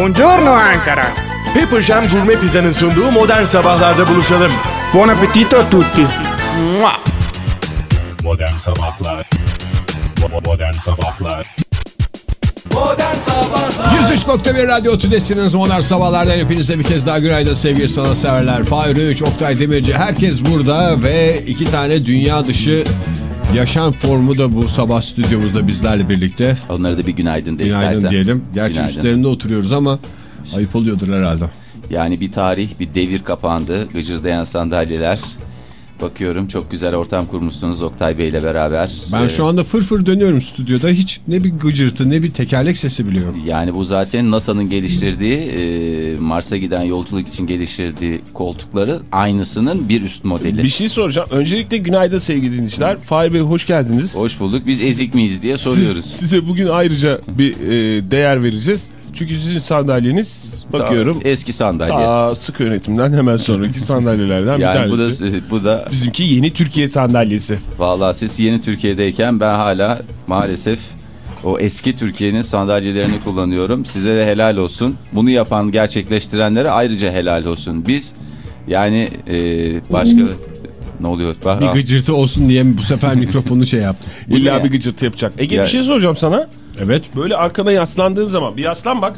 Buongiorno Ankara. Pepper Jam Gourmet Pizza'nın sunduğu modern sabahlarda buluşalım. Buon appetito a tutti. Mua! Modern Sabahlar Modern Sabahlar 103.1 Radyo Tülesi'niz Modern Sabahlar'dan hepinize bir kez daha günaydın sevgili sanatseverler. Fahir Öğüç, Oktay Demirci herkes burada ve iki tane dünya dışı yaşam formu da bu sabah stüdyomuzda bizlerle birlikte. Onlara da bir günaydın de Günaydın istersen. diyelim. Gerçi Günaydın. üstlerinde oturuyoruz ama ayıp oluyordur herhalde. Yani bir tarih, bir devir kapandı. Gıcırdayan sandalyeler. Bakıyorum çok güzel ortam kurmuşsunuz Oktay Bey ile beraber. Ben Ee, şu anda fırfır dönüyorum stüdyoda. Hiç ne bir gıcırtı ne bir tekerlek sesi biliyorum. Yani bu zaten NASA'nın geliştirdiği, e, Mars'a giden yolculuk için geliştirdiği koltukları aynısının bir üst modeli. Bir şey soracağım. Öncelikle günaydın sevgili dinleyiciler. Fahir Bey hoş geldiniz. Hoş bulduk. Biz ezik miyiz diye soruyoruz. Size bugün ayrıca bir e, değer vereceğiz. Çünkü sizin sandalyeniz bakıyorum Eski sandalye. ta sık yönetimden hemen sonraki sandalyelerden bir yani bu da tanesi. bu da Bizimki yeni Türkiye sandalyesi. Vallahi siz yeni Türkiye'deyken ben hala maalesef o eski Türkiye'nin sandalyelerini kullanıyorum. Size de helal olsun. Bunu yapan, gerçekleştirenlere ayrıca helal olsun. Biz yani e, başka... Ne oluyor? Bak, Bir ah, gıcırtı olsun diye bu sefer mikrofonu şey yaptım. Bu İlla bir gıcırtı yapacak. Ege Ya- bir şey soracağım sana. Evet. Böyle arkana yaslandığın zaman bir yaslan bak.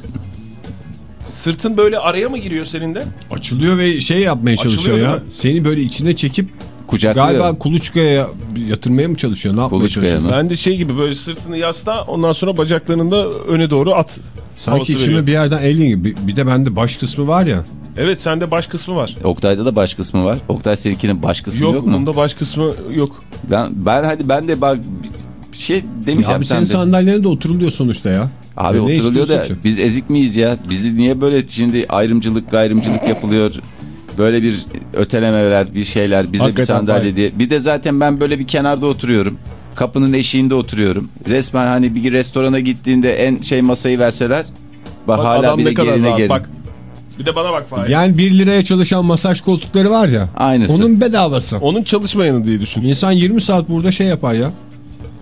Sırtın böyle araya mı giriyor senin de? Açılıyor ve şey yapmaya çalışıyor Açılıyor ya. değil mi? Seni böyle içine çekip kucaklıyor. galiba kuluçkaya yatırmaya mı çalışıyor? Ne yapmaya Kuluçkaya çalışıyor? mı? Ben de şey gibi böyle sırtını yasla ondan sonra bacaklarını da öne doğru at. Sanki içime veriyor. bir yerden alien gibi. Bir de bende baş kısmı var ya. Evet sende baş kısmı var. Oktay'da da baş kısmı var. Oktay seninkinin baş kısmı yok, Yok, mu? bunda baş kısmı yok. Ben, ben hadi ben de bak şey demeyeceğim. Abi sen senin sandalyene de oturuluyor sonuçta ya. Abi ne oturuluyor da ki? biz ezik miyiz ya? Bizi niye böyle şimdi ayrımcılık gayrımcılık yapılıyor? Böyle bir ötelemeler bir şeyler bize Hakikaten bir sandalye hayır. diye. Bir de zaten ben böyle bir kenarda oturuyorum. Kapının eşiğinde oturuyorum. Resmen hani bir restorana gittiğinde en şey masayı verseler. Bak, Bak, hala adam bir de ne kadar gerine gelin. Bak. Bir de bana bak Fahir. Yani 1 liraya çalışan masaj koltukları var ya. Aynısı. Onun bedavası. Onun çalışmayanı diye düşün. İnsan 20 saat burada şey yapar ya.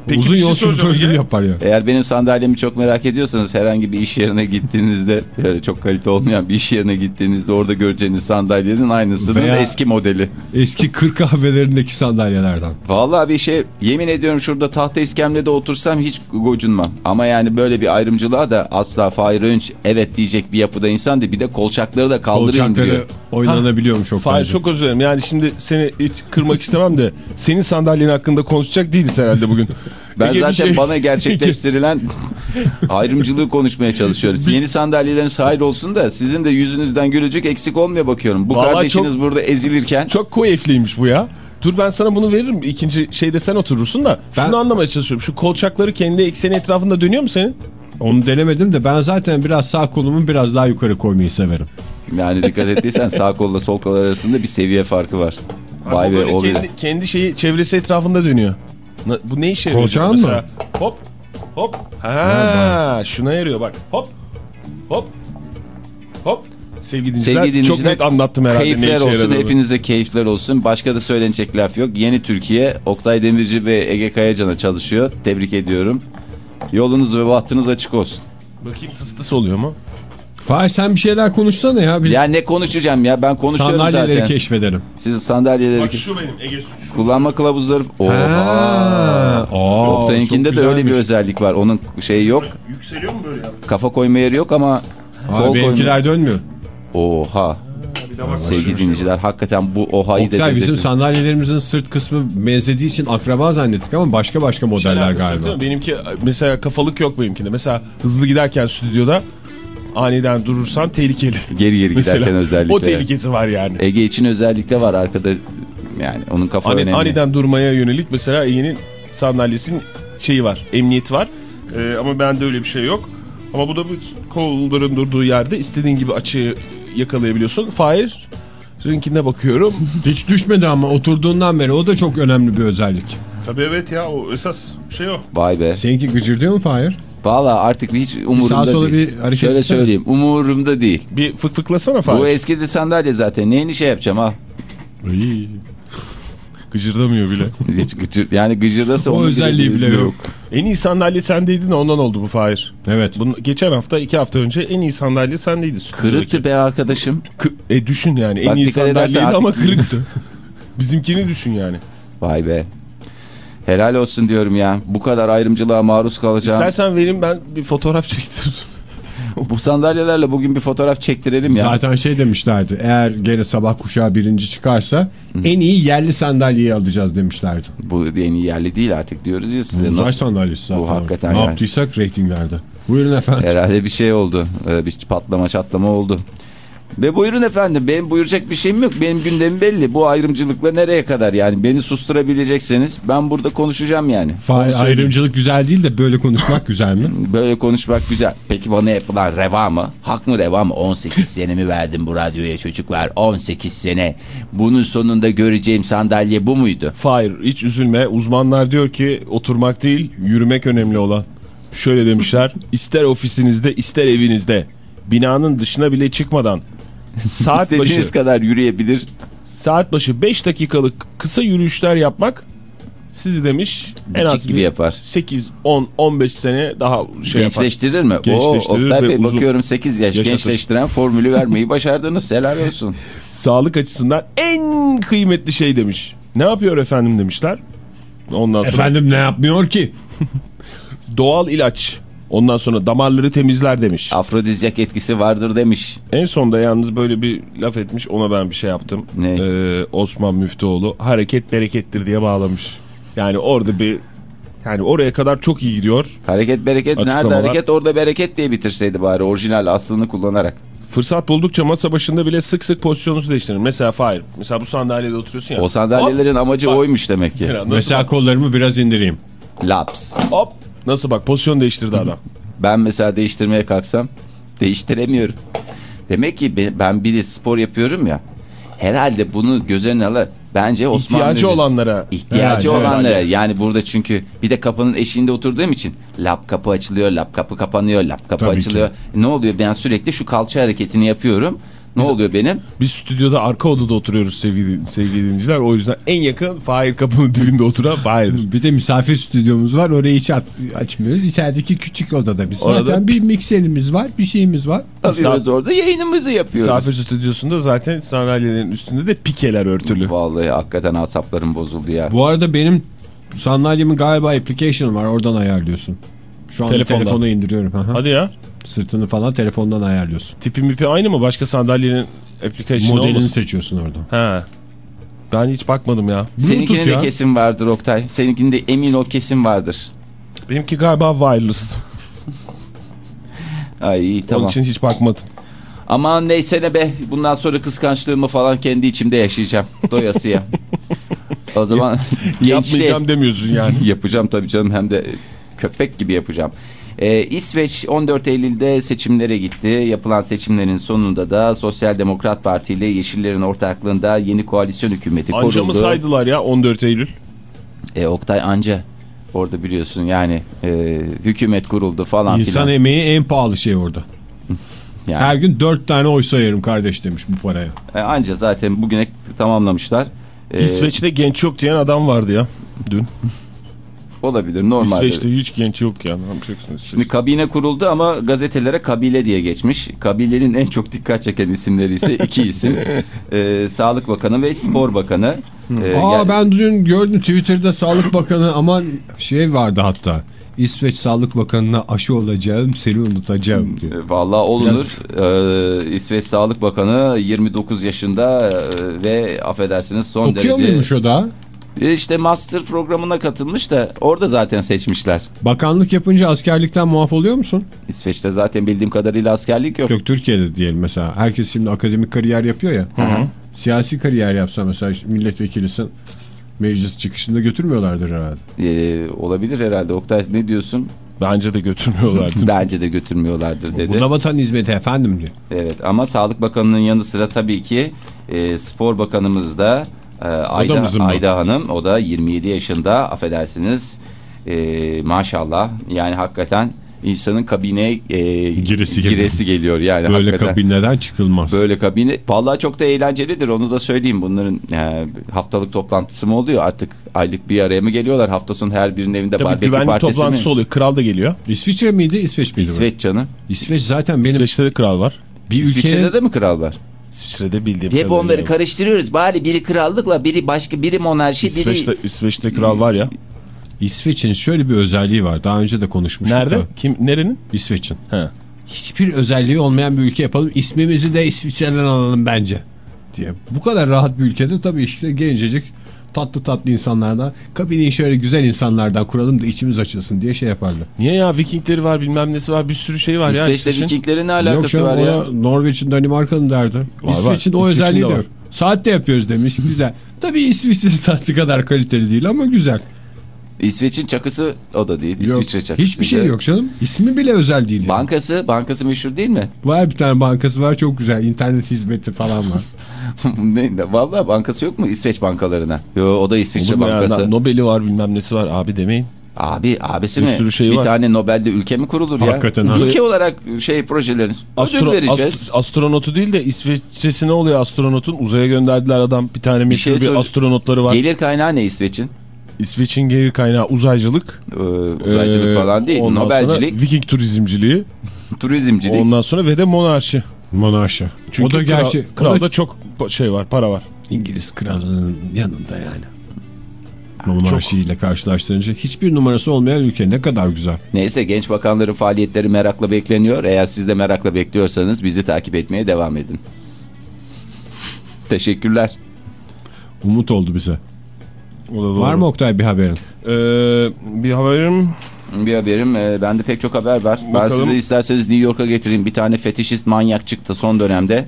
Peki Uzun şey yol şoförlüğü yapar ya. Eğer benim sandalyemi çok merak ediyorsanız herhangi bir iş yerine gittiğinizde çok kalite olmayan bir iş yerine gittiğinizde orada göreceğiniz sandalyenin aynısının Veya- eski modeli. Eski kır kahvelerindeki sandalyelerden. Vallahi bir şey yemin ediyorum şurada tahta iskemlede otursam hiç gocunmam. Ama yani böyle bir ayrımcılığa da asla Fahir Önç evet diyecek bir yapıda insan değil. Bir de kolçakları da kaldırıyor Kolçakları oynanabiliyormuş çok Fahir bence. çok özür dilerim. Yani şimdi seni hiç kırmak istemem de senin sandalyen hakkında konuşacak değiliz herhalde bugün. Ben zaten şey- bana gerçekleştirilen ayrımcılığı konuşmaya çalışıyoruz. Yeni sandalyeleriniz hayır olsun da sizin de yüzünüzden gülücük eksik olmuyor bakıyorum. Bu Vallahi kardeşiniz çok- burada ezilirken Çok koyefliymiş bu ya. Dur ben sana bunu veririm. İkinci şeyde sen oturursun da. Ben- Şunu anlamaya çalışıyorum. Şu kolçakları kendi ekseni etrafında dönüyor mu senin? Onu denemedim de ben zaten biraz sağ kolumu biraz daha yukarı koymayı severim. yani dikkat ettiysen sağ kolla sol kol arasında bir seviye farkı var. Vay be kendi, kendi şeyi çevresi etrafında dönüyor. Bu ne işe yarıyor? Kolçağın mesela? mı? Hop. Hop. Ha, şuna yarıyor bak. Hop. Hop. Hop. Sevgili dinleyiciler, Sevgili dinleyiciler çok net anlattım herhalde. ne Keyifler olsun yaradığını. hepinize keyifler olsun. Başka da söylenecek laf yok. Yeni Türkiye Oktay Demirci ve Ege Kayacan'a çalışıyor. Tebrik ediyorum. Yolunuz ve bahtınız açık olsun. Bakayım tıs tıs oluyor mu? Fahir sen bir şeyler konuşsana ya. Biz Ya ne konuşacağım ya ben konuşuyorum sandalyeleri zaten. keşfedelim. Siz sandalyeleri Bak şu benim Ege şu. kullanma kılavuzları. Oha. Oktay'ınkinde de öyle bir özellik var. Onun şeyi yok. Yükseliyor mu böyle ya? Kafa koyma yeri yok ama kol Abi koyma. benimkiler dönmüyor. Oha. Sevgili dinleyiciler hakikaten bu ohayı Oktay bizim dedirtti. sandalyelerimizin sırt kısmı benzediği için akraba zannettik ama başka başka modeller Alakası yok galiba. Benimki mesela kafalık yok benimkinde. Mesela hızlı giderken stüdyoda aniden durursan tehlikeli. Geri geri Mesela giderken özellikle. o tehlikesi var yani. Ege için özellikle var arkada. Yani onun kafa Ani- önemli. aniden durmaya yönelik mesela Ege'nin sandalyesinin şeyi var. Emniyeti var. Ee, ama bende öyle bir şey yok. Ama bu da bu kolların durduğu yerde istediğin gibi açıyı yakalayabiliyorsun. Fahir Rinkine bakıyorum. Hiç düşmedi ama oturduğundan beri o da çok önemli bir özellik. Tabii evet ya o esas şey o. Vay be. Seninki gıcırdıyor mu Fahir? Valla artık hiç umurumda sola değil. bir hareket Şöyle etsene. söyleyeyim umurumda değil. Bir fık fıklasana Fahir. Bu eskidi sandalye zaten. Neyini şey yapacağım ha? Gıcırdamıyor bile. Hiç gıcır, yani gıcırdasa O özelliği bile yok. en iyi sandalye sendeydin ondan oldu bu Fahir. Evet. Bunu, geçen hafta iki hafta önce en iyi sandalye sendeydi. Kırıktı be arkadaşım. Kı- e düşün yani en Bak iyi dikkat edersen sandalyeydi artık- ama kırıktı. Bizimkini düşün yani. Vay be. Helal olsun diyorum ya. Bu kadar ayrımcılığa maruz kalacağım. İstersen verin ben bir fotoğraf çektiririm. Bu sandalyelerle bugün bir fotoğraf çektirelim ya. Zaten şey demişlerdi. Eğer gene sabah kuşağı birinci çıkarsa en iyi yerli sandalyeyi alacağız demişlerdi. Bu en iyi yerli değil artık diyoruz ya size. Uzay Nasıl- sandalyesi zaten. Bu hakikaten Ne yani. yaptıysak reytinglerde. Buyurun efendim. Herhalde bir şey oldu. Ee, bir patlama çatlama oldu. Ve buyurun efendim benim buyuracak bir şeyim yok. Benim gündemim belli. Bu ayrımcılıkla nereye kadar yani beni susturabilecekseniz ben burada konuşacağım yani. Fa- ayrımcılık güzel değil de böyle konuşmak güzel mi? Böyle konuşmak güzel. Peki bana yapılan reva mı? Hak mı reva mı? 18 senemi verdim bu radyoya çocuklar. 18 sene. Bunun sonunda göreceğim sandalye bu muydu? Hayır hiç üzülme. Uzmanlar diyor ki oturmak değil yürümek önemli olan. Şöyle demişler. ister ofisinizde ister evinizde. Binanın dışına bile çıkmadan. Saat İstediğiniz başı, kadar yürüyebilir. saat başı 5 dakikalık kısa yürüyüşler yapmak sizi demiş en az gibi yapar. 8, 10, 15 sene daha şey yapar. Gençleştirir mi? Gençleştirir Oo, Oktay Bey bakıyorum 8 yaş yaşatır. gençleştiren formülü vermeyi başardınız. Helal olsun. Sağlık açısından en kıymetli şey demiş. Ne yapıyor efendim demişler. Ondan sonra efendim ne yapmıyor ki? doğal ilaç. Ondan sonra damarları temizler demiş. Afrodizyak etkisi vardır demiş. En sonda yalnız böyle bir laf etmiş ona ben bir şey yaptım. Ne? Ee, Osman Müftüoğlu hareket berekettir diye bağlamış. Yani orada bir yani oraya kadar çok iyi gidiyor. Hareket bereket nerede Açıklamalar. hareket orada bereket diye bitirseydi bari orijinal aslını kullanarak. Fırsat buldukça masa başında bile sık sık pozisyonunuzu değiştirir. Mesela Fahir. Mesela bu sandalyede oturuyorsun ya. O sandalyelerin amacı Bak. oymuş demek ki. Mesela bak, kollarımı biraz indireyim. Laps. hop nasıl bak pozisyon değiştirdi adam. Ben mesela değiştirmeye kalksam değiştiremiyorum. Demek ki be- ben bir de spor yapıyorum ya. Herhalde bunu göz önüne alır. Bence Osmanlı... İhtiyacı olanlara. İhtiyacı Evet, evet. olanlara yani burada çünkü bir de kapının eşiğinde oturduğum için lap kapı açılıyor, lap kapı kapanıyor, lap kapı Tabii açılıyor. Ne oluyor ben sürekli şu kalça hareketini yapıyorum. Ne oluyor benim? Biz stüdyoda arka odada oturuyoruz sevgili, sevgili dinleyiciler. O yüzden en yakın Fahir kapının dibinde oturan Fahir'dir. Bir de misafir stüdyomuz var. Orayı hiç at- açmıyoruz. İçerideki küçük odada biz. Orada- Zaten bir mikserimiz var. Bir şeyimiz var. Alıyoruz orada yayınımızı yapıyoruz. Misafir stüdyosunda zaten sandalyelerin üstünde de pikeler örtülü. Vallahi hakikaten asaplarım bozuldu ya. Bu arada benim sandalyemin galiba application var. Oradan ayarlıyorsun. Şu an telefonu indiriyorum. Hadi ya. Sırtını falan telefondan ayarlıyorsun. Tipi mipi aynı mı? Başka sandalyenin application'ı Modelini olmasın? seçiyorsun oradan. Ha. Ben hiç bakmadım ya. Bluetooth de ya. kesin vardır Oktay. Seninkinde emin ol kesin vardır. Benimki galiba wireless. Ay iyi Onun tamam. için hiç bakmadım. Aman neyse ne be. Bundan sonra kıskançlığımı falan kendi içimde yaşayacağım. Doyasıya. o zaman gençliğe Yapmayacağım demiyorsun yani. yapacağım tabii canım hem de köpek gibi yapacağım. Ee, İsveç 14 Eylül'de seçimlere gitti. Yapılan seçimlerin sonunda da Sosyal Demokrat Parti ile Yeşillerin ortaklığında yeni koalisyon hükümeti Anca mı kuruldu. saydılar ya 14 Eylül? E, Oktay anca orada biliyorsun yani e, hükümet kuruldu falan İnsan filan. emeği en pahalı şey orada. Yani, Her gün dört tane oy sayarım kardeş demiş bu paraya. e, anca zaten bugüne tamamlamışlar. E, İsveç'te genç yok diyen adam vardı ya dün. olabilir normal. İsveç'te hiç genç yok ya. Ne yapacaksınız? Şimdi kabine kuruldu ama gazetelere kabile diye geçmiş. Kabilenin en çok dikkat çeken isimleri ise iki isim. Ee, Sağlık Bakanı ve Spor Bakanı. Ee, Aa gel- ben dün gördüm Twitter'da Sağlık Bakanı ama şey vardı hatta. İsveç Sağlık Bakanı'na aşı olacağım seni unutacağım diyor. Ee, Vallahi olunur. Ee, İsveç Sağlık Bakanı 29 yaşında e, ve affedersiniz son Okuyor derece... muymuş o da? E, İşte master programına katılmış da orada zaten seçmişler. Bakanlık yapınca askerlikten muaf oluyor musun? İsveç'te zaten bildiğim kadarıyla askerlik yok. Yok Türkiye'de diyelim mesela. Herkes şimdi akademik kariyer yapıyor ya. Siyasi kariyer yapsa mesela milletvekilisin meclis çıkışında götürmüyorlardır herhalde. Ee, olabilir herhalde. Oktay ne diyorsun? Bence de götürmüyorlardı. Bence de götürmüyorlardır dedi. Bu da vatan hizmeti efendim diyor. Evet ama Sağlık Bakanı'nın yanı sıra tabii ki e, Spor Bakanımız da e, Ayda? Ayda Hanım. O da 27 yaşında affedersiniz. E, maşallah yani hakikaten insanın kabineye e, Giresi geliyor. giresi geliyor. Yani Böyle kabineden çıkılmaz. Böyle kabine vallahi çok da eğlencelidir onu da söyleyeyim. Bunların e, haftalık toplantısı mı oluyor artık aylık bir araya mı geliyorlar? Hafta sonu her birinin evinde Tabii barbekü partisi toplantısı mi? oluyor. Kral da geliyor. İsviçre miydi İsveç miydi? İsveç canım. İsveç zaten benim İsveç'te de kral var. bir İsviçre'de ülkenin de mi kral var? İsviçre'de bildiğim Hep kadarıyla. onları karıştırıyoruz. Bari biri krallıkla biri başka biri monarşi biri... İsveç'te, İsveç'te kral var ya. İsveç'in şöyle bir özelliği var. Daha önce de konuşmuştuk. Nerede? da. Kim? Nerenin? İsveç'in. He. Hiçbir özelliği olmayan bir ülke yapalım. İsmimizi de İsviçre'den alalım bence. diye. Bu kadar rahat bir ülkede tabii işte gencecik tatlı tatlı insanlardan kabineyi şöyle güzel insanlardan kuralım da içimiz açılsın diye şey yaparlar. Niye ya Vikingleri var bilmem nesi var bir sürü şey var ya. İsveç'te İsveç'in. Vikinglerin ne Yok alakası canım var ya? Norveç'in Danimarka'nın derdi. var. İsveç'in o İsveç'in özelliği de de yok. Saatte yapıyoruz demiş güzel. Tabii İsviçre saati kadar kaliteli değil ama güzel. İsveç'in çakısı o da değil. Yok, İsviçre çakısı. hiçbir şey yok canım. İsmi bile özel değil. yani. Bankası, bankası meşhur değil mi? Var bir tane bankası var çok güzel. İnternet hizmeti falan var. ne, vallahi bankası yok mu İsveç bankalarına? Yo, o da İsviçre Olur mu ya? bankası. Nobel'i var bilmem nesi var abi demeyin. Abi, abisi Bir mi? sürü şey bir var. tane Nobel'de ülke mi kurulur ya? Hakikaten ha. Ülke olarak şey projelerin ödül Astro- vereceğiz. ast- astronotu değil de İsveççesi ne oluyor astronotun? Uzaya gönderdiler adam bir tane meşhur şey bir, astronotları var. Gelir kaynağı ne İsveç'in? İsveç'in gelir kaynağı uzaycılık. Ee, uzaycılık Ee, falan değil. Nobelcilik, Viking turizmciliği. turizmcilik. Ondan sonra ve de monarşi. Monarşi. Çünkü o da gerçi kral, kralda çok şey var para var. İngiliz kralının yanında yani. Monarşiyle karşılaştırınca hiçbir numarası olmayan ülke ne kadar güzel. Neyse genç bakanların faaliyetleri merakla bekleniyor. Eğer siz de merakla bekliyorsanız bizi takip etmeye devam edin. Teşekkürler. Umut oldu bize. O da doğru. Var mı Oktay bir haberin? Ee, bir haberim Bir haberim. E, bende pek çok haber var. Ben Bakalım. size isterseniz New York'a getireyim. Bir tane fetişist manyak çıktı son dönemde.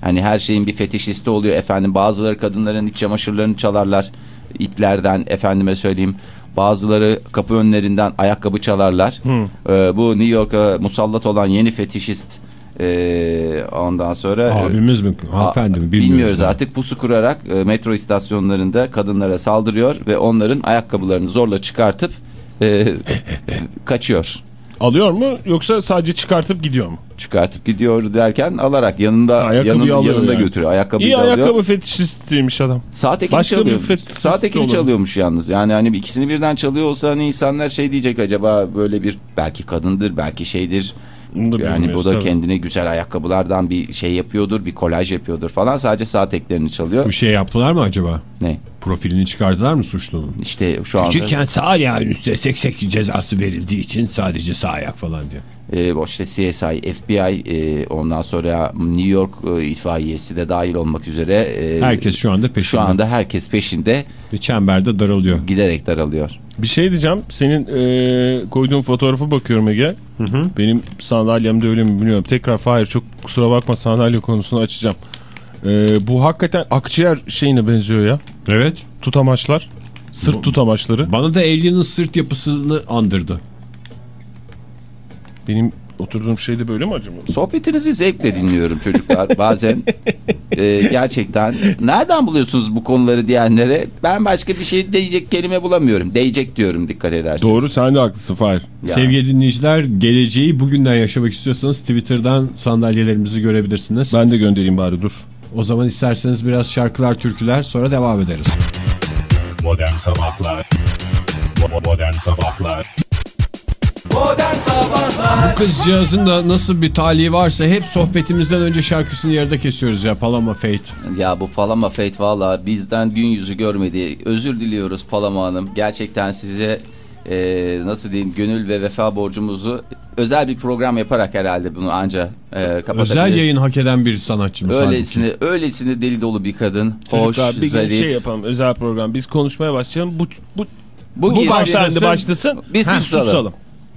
Hani her şeyin bir fetişisti oluyor efendim. Bazıları kadınların iç çamaşırlarını çalarlar. iplerden efendime söyleyeyim. Bazıları kapı önlerinden ayakkabı çalarlar. Ee, bu New York'a musallat olan yeni fetişist e, ondan sonra... Abimiz mi? Hanımefendi mi? Bilmiyoruz. Bilmiyoruz yani. artık pusu kurarak e, metro istasyonlarında kadınlara saldırıyor ve onların ayakkabılarını zorla çıkartıp e, kaçıyor. alıyor mu yoksa sadece çıkartıp gidiyor mu? Çıkartıp gidiyor derken alarak yanında Ayakkabıyı yanında, yani. götürüyor. Ayakkabıyı İyi alıyor. ayakkabı fetişistiymiş adam. Saat ekini Başka çalıyor. Saat ekini olur. çalıyormuş yalnız. Yani hani ikisini birden çalıyor olsa hani insanlar şey diyecek acaba böyle bir belki kadındır belki şeydir. Bunu da Yani bu da tabii. kendine güzel ayakkabılardan bir şey yapıyordur, bir kolaj yapıyordur falan. Sadece saat eklerini çalıyor. Bu şey yaptılar mı acaba? Ne? Profilini çıkardılar mı suçlunun? İşte şu anda Küçükken sağ ayağın üstüne seksek cezası verildiği için sadece sağ ayak falan diye. E, bu işte CSI, FBI, e, ondan sonra New York e, itfaiyesi de dahil olmak üzere e, Herkes şu anda peşinde. şu anda herkes peşinde Ve çemberde daralıyor. giderek daralıyor. Bir şey diyeceğim. Senin e, koyduğun fotoğrafa bakıyorum Ege. Benim sandalyemde öyle mi bilmiyorum. Tekrar Fahir çok kusura bakma sandalye konusunu açacağım. E, bu hakikaten akciğer şeyine benziyor ya. Evet. Tutamaçlar. Sırt tutamaçları. Bana da Alien'ın sırt yapısını andırdı. Benim oturduğum şey de böyle mi acaba? Sohbetinizi zevkle dinliyorum çocuklar. Bazen e, gerçekten nereden buluyorsunuz bu konuları diyenlere ben başka bir şey diyecek kelime bulamıyorum. Değecek diyorum dikkat ederseniz. Doğru sen de haklısın Fahir. Sevgili dinleyiciler geleceği bugünden yaşamak istiyorsanız Twitter'dan sandalyelerimizi görebilirsiniz. Ben de göndereyim bari dur. O zaman isterseniz biraz şarkılar, türküler sonra devam ederiz. Modern Sabahlar Bo- Modern Sabahlar Bu kızcağızın da nasıl bir talihi varsa hep sohbetimizden önce şarkısını yarıda kesiyoruz ya Paloma Fate. Ya bu Palama Fate valla bizden gün yüzü görmedi. Özür diliyoruz Palama Hanım. Gerçekten size e, nasıl diyeyim gönül ve vefa borcumuzu özel bir program yaparak herhalde bunu anca e, kapatabiliriz. Özel yayın hak eden bir sanatçımız. Öylesine, öylesine deli dolu bir kadın. Hoş, Çocuklar bir zarif. şey yapalım özel program. Biz konuşmaya başlayalım. Bu, bu, bu bu başlandı başlasın. Biz Heh, susalım.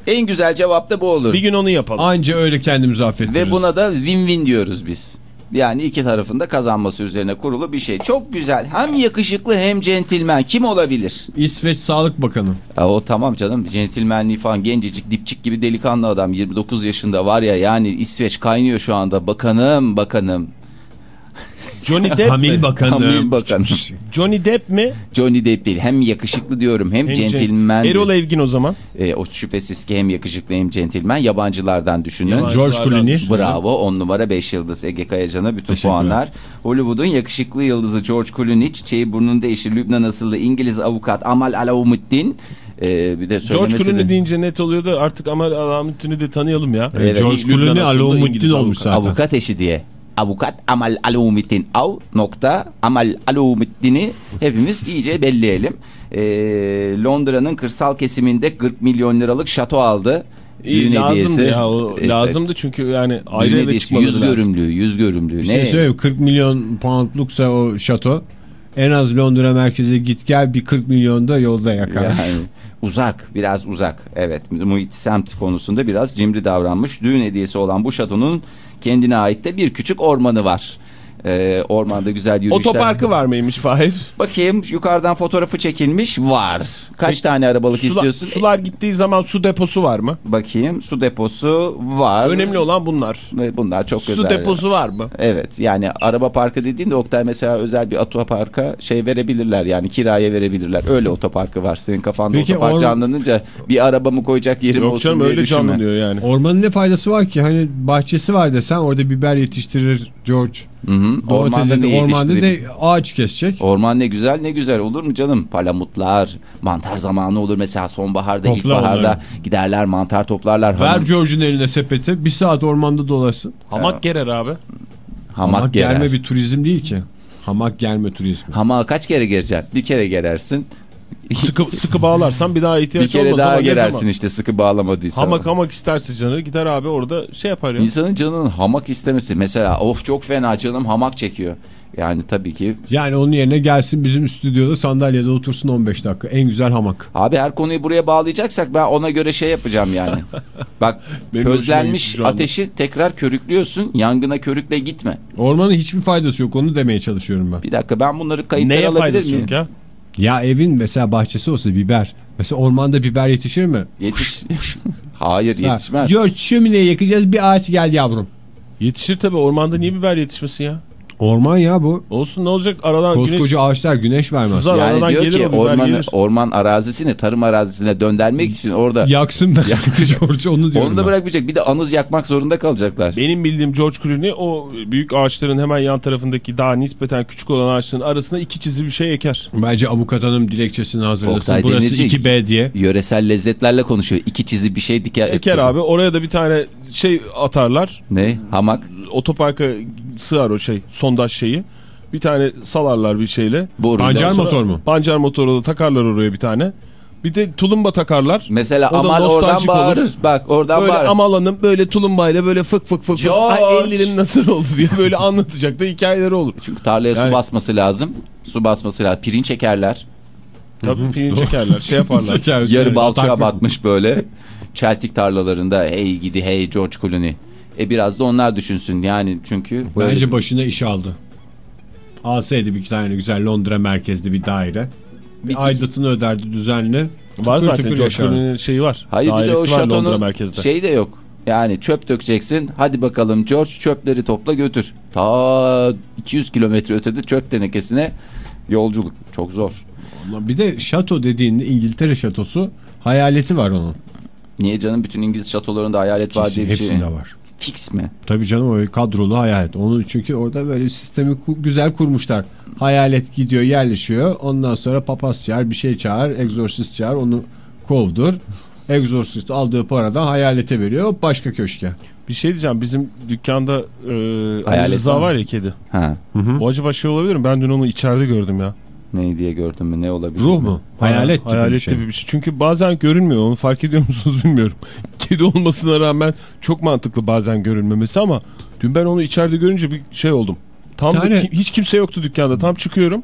En güzel cevap da bu olur. Bir gün onu yapalım. Anca öyle kendimizi affettiririz. Ve buna da win-win diyoruz biz. Yani iki tarafın da kazanması üzerine kurulu bir şey. Çok güzel. Hem yakışıklı hem centilmen. Kim olabilir? İsveç Sağlık Bakanı. Ya o tamam canım. Centilmenliği falan gencecik dipçik gibi delikanlı adam. 29 yaşında var ya yani İsveç kaynıyor şu anda. Bakanım bakanım. Johnny Depp Hamil mi? bakanı. Hamil bakanı. Johnny Depp mi? Johnny Depp değil. Hem yakışıklı diyorum hem, Hem centilmen. Erol Evgin o zaman. E, o şüphesiz ki hem yakışıklı hem centilmen. Yabancılardan düşünün. Yabancı- George Clooney. Bravo 10 numara 5 yıldız Ege Kayacan'a bütün puanlar. Hollywood'un yakışıklı yıldızı George Clooney çiçeği burnunda eşi Lübnan asıllı İngiliz avukat Amal Alaumuddin. Ee, bir de George Clooney de- deyince net oluyor da artık ama Alamettin'i de tanıyalım ya. Evet. George Clooney İngiliz olmuş zaten. Avukat eşi diye. Avukat Amal Alaumuddin Av nokta Amal Alaumuddin'i hepimiz iyice belleyelim. Ee, Londra'nın kırsal kesiminde 40 milyon liralık şato aldı. İyi, Düğün lazımdı hediyesi. ya o Evet. lazımdı çünkü yani ayrı eve çıkmaları yüz lazım. görümlüğü, yüz görümlüğü. Bir ne? şey söyleyeyim 40 milyon poundluksa o şato en az Londra merkeze git gel bir 40 milyon da yolda yakar. Yani uzak, biraz uzak. Evet, muhit semt konusunda biraz cimri davranmış. Düğün hediyesi olan bu şatonun kendine ait de bir küçük ormanı var. Ee, ormanda güzel yürüyüşler. Otoparkı var mıymış Fahir? Bakayım yukarıdan fotoğrafı çekilmiş. Var. Kaç tane arabalık Sular, istiyorsun? sular gittiği zaman su deposu var mı? Bakayım su deposu var. Önemli olan bunlar. Bunlar çok güzel. Su deposu var mı? Evet yani araba parkı dediğinde Oktay mesela özel bir otoparka şey verebilirler yani kiraya verebilirler. Öyle otoparkı var. Senin kafanda Peki otopark or- canlanınca bir arabamı koyacak yerim Yok olsun canım diye öyle düşünme. canlanıyor yani. Ormanın ne faydası var ki? Hani bahçesi var desen orada biber yetiştirir George. Hı hı. Ormanda ne de- ormanda da ağaç kesecek. Orman ne güzel ne güzel olur mu canım? Palamutlar, mantar zamanı olur mesela sonbaharda, Topla ilkbaharda onları. giderler mantar toplarlar. Ver Hanım- George'un eline sepeti bir saat ormanda dolasın. Hamak gerer abi. hamak, Hamak gerer. germe bir turizm değil ki. Hamak germe turizmi. Hamağa kaç kere gereceksin? Bir kere gerersin. Sıkı, sıkı bağlarsan bir daha Bir ihtiyaç kere olmaz daha ama ne gerersin zaman? işte sıkı bağlamadıysa. Hamak hamak isterse canı gider abi orada şey yapar ya. İnsanın canının hamak istemesi. Mesela of çok fena canım hamak çekiyor. Yani tabii ki. Yani onun yerine gelsin bizim stüdyoda sandalyede otursun 15 dakika. En güzel hamak. Abi her konuyu buraya bağlayacaksak ben ona göre şey yapacağım yani. Bak Benim közlenmiş ateşi tekrar körüklüyorsun. Yangına körükle gitme. Ormanın hiçbir faydası yok onu demeye çalışıyorum ben. Bir dakika ben bunları kayıtlara Neye alabilir faydası miyim? yok ya? Ya evin mesela bahçesi olsa biber. Mesela ormanda biber yetişir mi? Yetiş. Hayır Ha, yetişmez. George şömineyi yakacağız bir ağaç gel yavrum. Yetişir tabii ormanda niye biber yetişmesin ya? Orman ya bu. Olsun ne olacak aradan güneş... Koskoca ağaçlar güneş vermez. Sızar. Yani diyor gelir ki orman, orman arazisini tarım arazisine döndürmek için orada Yaksın ben George onu diyorum onu da ben. bırakmayacak. Bir de anız yakmak zorunda kalacaklar. Benim bildiğim George Clooney o büyük ağaçların hemen yan tarafındaki daha nispeten küçük olan ağaçların arasına iki çizi bir şey eker. Bence avukat hanım dilekçesini hazırlasın. Oktay Burası Demirci. 2B diye. Yöresel lezzetlerle konuşuyor. İki çizi bir şey diker. Eker abi oraya da bir tane şey atarlar. Ne? Hamak. Otoparka sığar o şey sondaj şeyi. Bir tane salarlar bir şeyle. Boru. Pancar motor mu? Pancar motoru da takarlar oraya bir tane. Bir de tulumba takarlar. Mesela O Amal oradan olur. bağırır. Bak oradan Böyle bağırır. Amal Hanım böyle tulumbayla böyle fık fık fık fık. Ay ellerim nasıl oldu diye böyle anlatacak da hikayeleri olur. Çünkü tarlaya Yani- su basması lazım. Su basması lazım. Pirinç çekerler. Tabii pirinç çekerler şey yaparlar. Yarı ataklı. batmış böyle. Çeltik tarlalarında hey gidi hey George Clooney. E biraz da onlar düşünsün yani çünkü. böyle- Bence başına iş aldı. Alsaydı bir tane güzel Londra merkezli bir daire. Bir aidatını öderdi düzenli. Var Tıkır zaten. Clooney'nin şeyi var. Hayır bir de Dairesi o var Londra şatonun merkezde. şey de yok. Yani çöp dökeceksin. Hadi bakalım George çöpleri topla götür. Ta 200 kilometre ötede çöp tenekesine yolculuk. Çok zor. Bir de şato dediğinde İngiltere şatosu hayaleti var onun. Niye canım bütün İngiliz şatolarında hayalet var diye bir şey. Hepsinde var. Fix mi? Tabii canım öyle kadrolu hayalet. Onu çünkü orada böyle sistemi güzel kurmuşlar. Hayalet gidiyor yerleşiyor. Ondan sonra papaz çağır bir şey çağır. Egzorsist çağır onu kovdur. Egzorsist aldığı paradan hayalete veriyor. Başka köşke. Bir şey diyeceğim bizim dükkanda e, Hayalet Rıza var ya kedi. Ha. O acaba şey olabilir mi? Ben dün onu içeride gördüm ya. Ne diye gördün mü? Ne olabilir? Ruh mi? mu? Hayalet gibi Hayalet bir şey. gibi bir şey. Çünkü bazen görünmüyor. Onu fark ediyor musunuz bilmiyorum. Kedi olmasına rağmen çok mantıklı bazen görünmemesi ama dün ben onu içeride görünce bir şey oldum. Tam da tane- hiç kimse yoktu dükkanda. Tam çıkıyorum.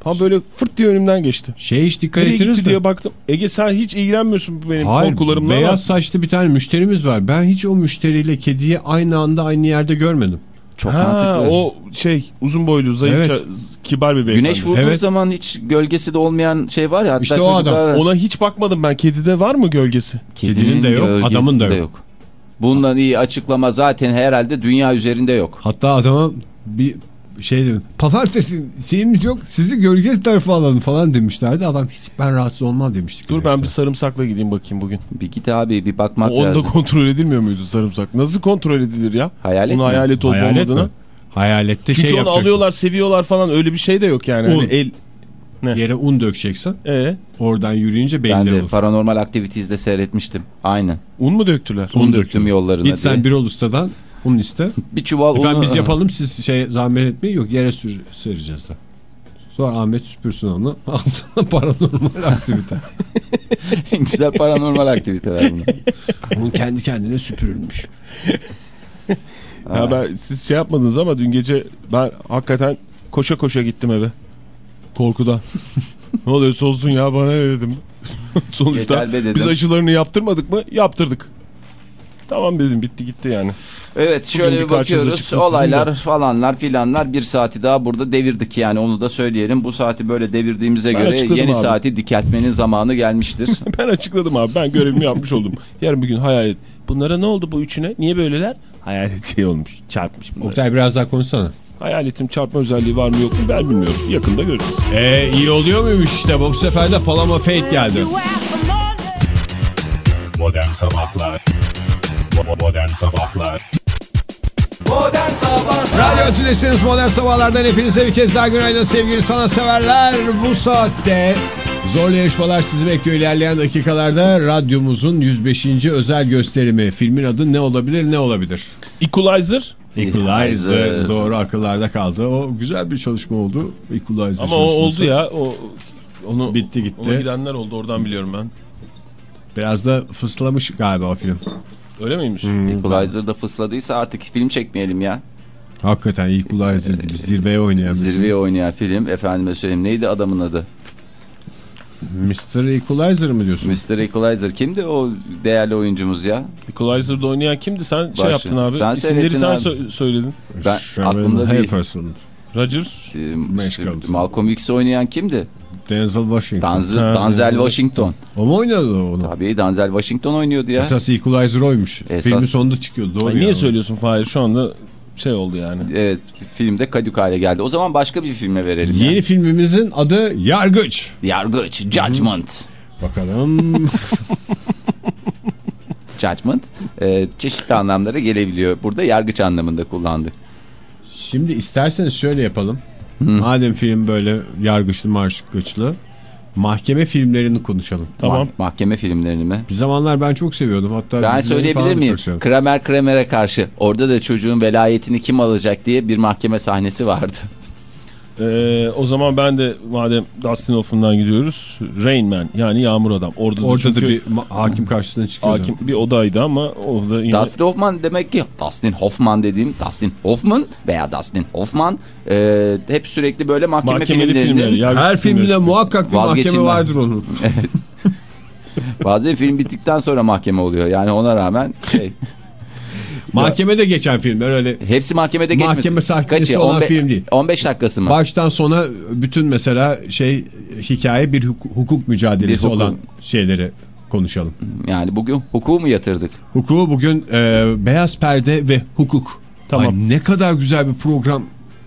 Tam böyle fırt diye önümden geçti. Şey hiç dikkat Nereye ettiniz gitti mi? diye baktım. Ege sen hiç ilgilenmiyorsun benim Hayır, korkularımla beyaz ama saçlı bir tane müşterimiz var. Ben hiç o müşteriyle kediyi aynı anda aynı yerde görmedim. Çok ha, mantıklı. o şey uzun boylu, zayıfça, Evet. kibar bir beyefendi. Güneş vurduğu Evet. zaman hiç gölgesi de olmayan şey var ya. Hatta İşte o adam. çocuklar- Ona hiç bakmadım ben. Kedide var mı gölgesi? Kedinin de yok, adamın da de yok. Bundan iyi açıklama zaten herhalde dünya üzerinde yok. Hatta adama bir şey dedim. Pazartesi şeyimiz yok sizi gölge tarafa alalım falan demişlerdi. Adam hiç ben rahatsız olmam demişti. Dur ben bir sarımsakla gideyim bakayım bugün. Bir git abi bir bakmak Onda lazım. kontrol edilmiyor muydu sarımsak? Nasıl kontrol edilir ya? Hayalet Onun mi? hayalet olup Hayalet olmadığını. mi? Hayalette Çünkü şey onu yapacaksın. alıyorlar seviyorlar falan öyle bir şey de yok yani. Hani Un. el... Yere un dökeceksin. Ee, Oradan yürüyünce Ben belli de olur. Paranormal Activities'de seyretmiştim. Aynen. un mu döktüler? Un döktüm yollarına Git sen bir ustadan un iste. Bir çuval Efendim unu- biz yapalım siz şey zahmet etmeyin yok yere sür, sereceğiz de. Sonra Ahmet süpürsün onu. Al sana paranormal aktivite. En güzel paranormal aktiviteler bunlar. Onun kendi kendine süpürülmüş. Ya ben, siz şey yapmadınız ama dün gece ben hakikaten koşa koşa gittim eve. Korkudan. ne oluyorsa olsun ya bana ne dedim. Sonuçta biz aşılarını yaptırmadık mı? Yaptırdık. Tamam dedim bitti gitti yani. Evet şöyle bir bakıyoruz. Olaylar de. falanlar filanlar bir saati daha burada devirdik yani onu da söyleyelim. Bu saati böyle devirdiğimize Ben göre yeni abi. saati dikatmenin zamanı gelmiştir. Ben açıkladım abi ben görevimi yapmış oldum. Yarın bir gün hayalet. Bunlara ne oldu bu üçüne? Niye böyleler? Hayalet şey olmuş çarpmış bunları. Oktay biraz daha konuşsana. Hayaletin çarpma özelliği var mı yok mu ben bilmiyorum. Yakında görürüz. Ee, iyi oluyor muymuş işte bu sefer de Paloma Fate geldi. Modern Sabahlar Bo- Modern Sabahlar Radyo Tülesi'niz Modern Sabahlar'dan hepinize bir kez daha günaydın sevgili sanatseverler. Bu saatte zorlu yarışmalar sizi bekliyor ilerleyen dakikalarda. Radyomuzun 105. özel gösterimi. Filmin adı ne olabilir ne olabilir? Equalizer Equalizer. Doğru akıllarda kaldı. O güzel bir çalışma oldu. Equalizer ama o oldu ya. O onu Bitti gitti. Ona gidenler oldu oradan biliyorum ben. Biraz da fıslamış galiba o film. Öyle miymiş? Equalizer'da fısladıysa artık film çekmeyelim ya. Hakikaten Equalizer gibi zirveye oynayan Zirveye oynayan film. Efendime söyleyeyim neydi adamın adı? Mr. Equalizer mı diyorsun? Mr. Equalizer kimdi o değerli oyuncumuz ya? Equalizer'da oynayan kimdi? Sen şey Başı. yaptın abi. Sen İsimleri sen abi. sö- söyledin. Ben Sherman aklımda değil. Roger. Ee. Malcolm X'i oynayan kimdi? Denzel Washington. Danzel, Ha, Danzel. Washington. O mu oynadı onu? Tabii Danzel Washington oynuyordu ya. Esas Equalizer oymuş. Esas- Filmin sonunda çıkıyordu. Doğru Ay, niye ya. söylüyorsun Fahir? Şu anda şey oldu yani. Evet filmde kadük hale geldi. O zaman başka bir filme verelim Yeni ya. filmimizin adı Yargıç. Yargıç, Judgment. Bakalım. Judgment e, çeşitli anlamlara gelebiliyor. Burada yargıç anlamında kullandık. Şimdi isterseniz şöyle yapalım. Madem film böyle yargıçlı marşgıçlı. Mahkeme filmlerini konuşalım. Tamam. Mah- mahkeme filmlerini mi? Bir zamanlar ben çok seviyordum. Hatta Ben söyleyebilir miyim? Kramer Kramer'e karşı. Orada da çocuğun velayetini kim alacak diye bir mahkeme sahnesi vardı. Ee, o zaman ben de madem Dustin Hoffman'dan gidiyoruz. Rain Man yani Yağmur Adam. Orada, da Orada da çünkü bir ma- hakim karşısına çıkıyordu. hakim bir odaydı ama orada yine Dustin Hoffman demek ki Dustin Hoffman dediğim Dustin Hoffman veya Dustin Hoffman e, hep sürekli böyle mahkeme mahkemeli filmlerinin filmleri. Her filmde filmleri. muhakkak bir mahkeme vardır onun. bazen film bittikten sonra mahkeme oluyor. Yani ona rağmen şey, Mahkemede geçen filmler öyle hepsi mahkemede geçmesin. Mahkeme sahnesi Kaçı? olan 15 film değil. 15 dakikası mı? Baştan sona bütün mesela şey hikaye bir huk- hukuk mücadelesi Bir hukuk. olan şeyleri konuşalım. Yani bugün hukuku mu yatırdık? Hukuku bugün e, beyaz perde ve hukuk. Tamam. Ay, ne kadar güzel bir program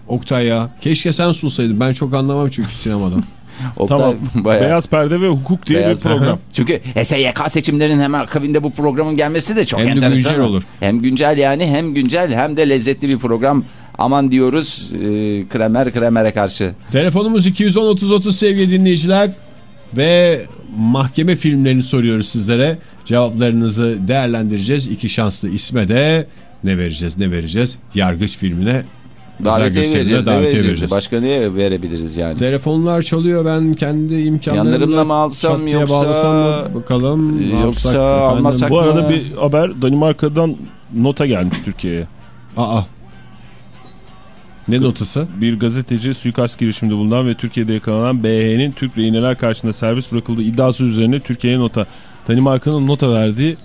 Oktay ya. Keşke sen sunsaydın. Ben çok anlamam çünkü sinemadan. Oktay Tamam. bayağı- Beyaz perde ve hukuk diye Beyaz bir program. Çünkü SYK seçimlerinin hemen akabinde bu programın gelmesi de çok Hem enteresan. güncel olur. Hem güncel yani hem güncel hem de lezzetli bir program. Aman diyoruz e, kremer kremere karşı. Telefonumuz 210-30-30 sevgili dinleyiciler. Ve mahkeme filmlerini soruyoruz sizlere. Cevaplarınızı değerlendireceğiz. İki şanslı isme de ne vereceğiz ne vereceğiz? Yargıç filmine Davetiye vereceğiz. Davetiye vereceğiz? vereceğiz. Başka neye verebiliriz yani? Telefonlar çalıyor ben kendi imkanlarımla mı alsam yoksa- bağlasam mı bakalım. Yoksa Alsak efendim. almasak Bu arada mı? bir haber Danimarka'dan nota gelmiş Türkiye'ye. Aa. Ne notası? Bir gazeteci suikast girişiminde bulunan ve Türkiye'de yakalanan BH'nin Türk rehineler karşısında serbest bırakıldığı iddiası üzerine Türkiye'ye nota. Danimarka'nın nota verdiği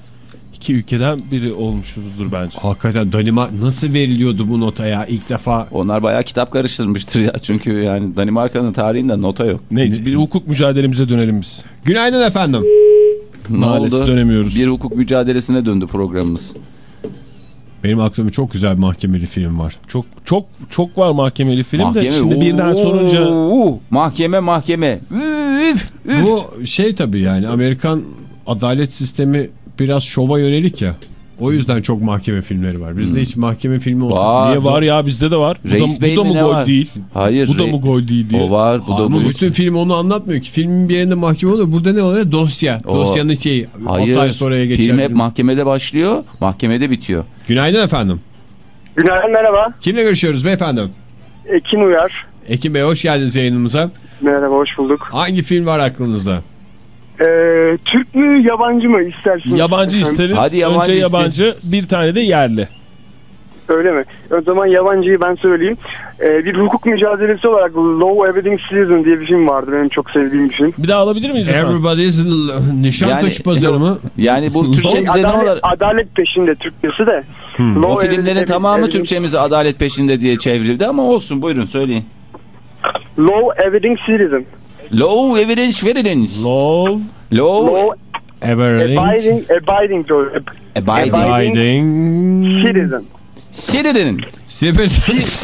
iki ülkeden biri olmuşuzdur bence. Hakikaten Danimark nasıl veriliyordu bu nota ya ilk defa? Onlar bayağı kitap karıştırmıştır ya. Çünkü yani Danimarka'nın tarihinde nota yok. Neyse bir hukuk mücadelemize dönelim biz. Günaydın efendim. Ne Maalesef oldu? dönemiyoruz. Bir hukuk mücadelesine döndü programımız. Benim aklımda çok güzel bir mahkemeli film var. Çok çok çok var mahkemeli film de Mahkeme. şimdi birden sorunca oo, mahkeme mahkeme. Üf, üf. Bu şey tabii yani Amerikan adalet sistemi biraz şova yönelik ya. O yüzden çok mahkeme filmleri var. Bizde hiç mahkeme filmi olsun. Var. niye var ya bizde de var. Bu da, Reis bu da mı gol var? değil? Hayır. Bu da mı gol değil diye. O var. Bu da Ama bu. bütün film onu anlatmıyor ki. Filmin bir yerinde mahkeme oluyor. Burada ne oluyor? Dosya. O- Dosyanın şeyi. Hayır. Ay sonraya geçer. Film hep mahkemede başlıyor. Mahkemede bitiyor. Günaydın efendim. Günaydın merhaba. Kimle görüşüyoruz beyefendi? Ekin Uyar. Ekim Bey hoş geldiniz yayınımıza. Merhaba hoş bulduk. Hangi film var aklınızda? Ee, Türk mü yabancı mı istersiniz? Yabancı Efendim, isteriz. Hadi yabancı Önce yabancı bir tane de yerli. Öyle mi? O zaman yabancıyı ben söyleyeyim. Ee, bir hukuk mücadelesi olarak Law Abiding Citizen diye bir film vardı. Benim çok sevdiğim bir film. Bir daha alabilir miyiz? Everybody's Nişantaşı Yani- pazarı mı? Yani bu Türkçemize ne adalet, olur? adalet peşinde Türkçesi de. Hmm. Law O filmlerin tamamı Abiding- Türkçemize adalet peşinde diye çevrildi ama olsun buyurun söyleyin. Law Abiding Citizen. Low evidence evidence. Love. Low Law Everything. Abiding, Abiding, abiding Abiding. Citizen. citizen. Citizen.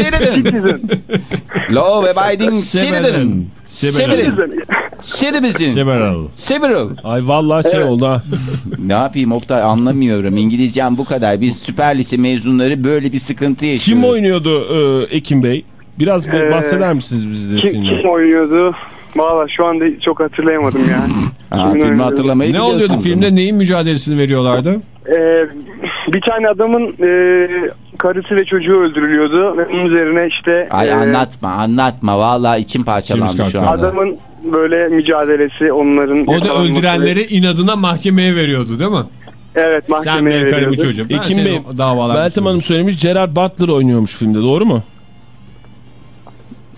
Citizen. Low abiding citizen. Citizen. Citizen. Citizen. Several. Several. Ay vallahi şey Evet. oldu ha. Ne yapayım Oktay anlamıyorum. İngilizcem bu kadar. Biz süper lise mezunları böyle bir sıkıntı yaşıyoruz. Kim oynuyordu e, Ekim Bey? Biraz bir Ee, bahseder misiniz bizde Kim, filmden? kim oynuyordu? Valla şu anda çok hatırlayamadım ya. Kimin filmi hatırlamayı Ne oluyordu filmde? Neyin mücadelesini veriyorlardı? Ee, bir tane adamın e, karısı ve çocuğu öldürülüyordu ve onun üzerine işte Ay e, anlatma anlatma. Vallahi içim parçalandı şu anda. adamın böyle mücadelesi onların O da öldürenleri inadına mahkemeye veriyordu değil mi? evet Sen mahkemeye benim karımı veriyordu. çocuğum. Ben Ekim Bey, davalar Meltem Hanım söylemiş Gerard Butler oynuyormuş filmde doğru mu?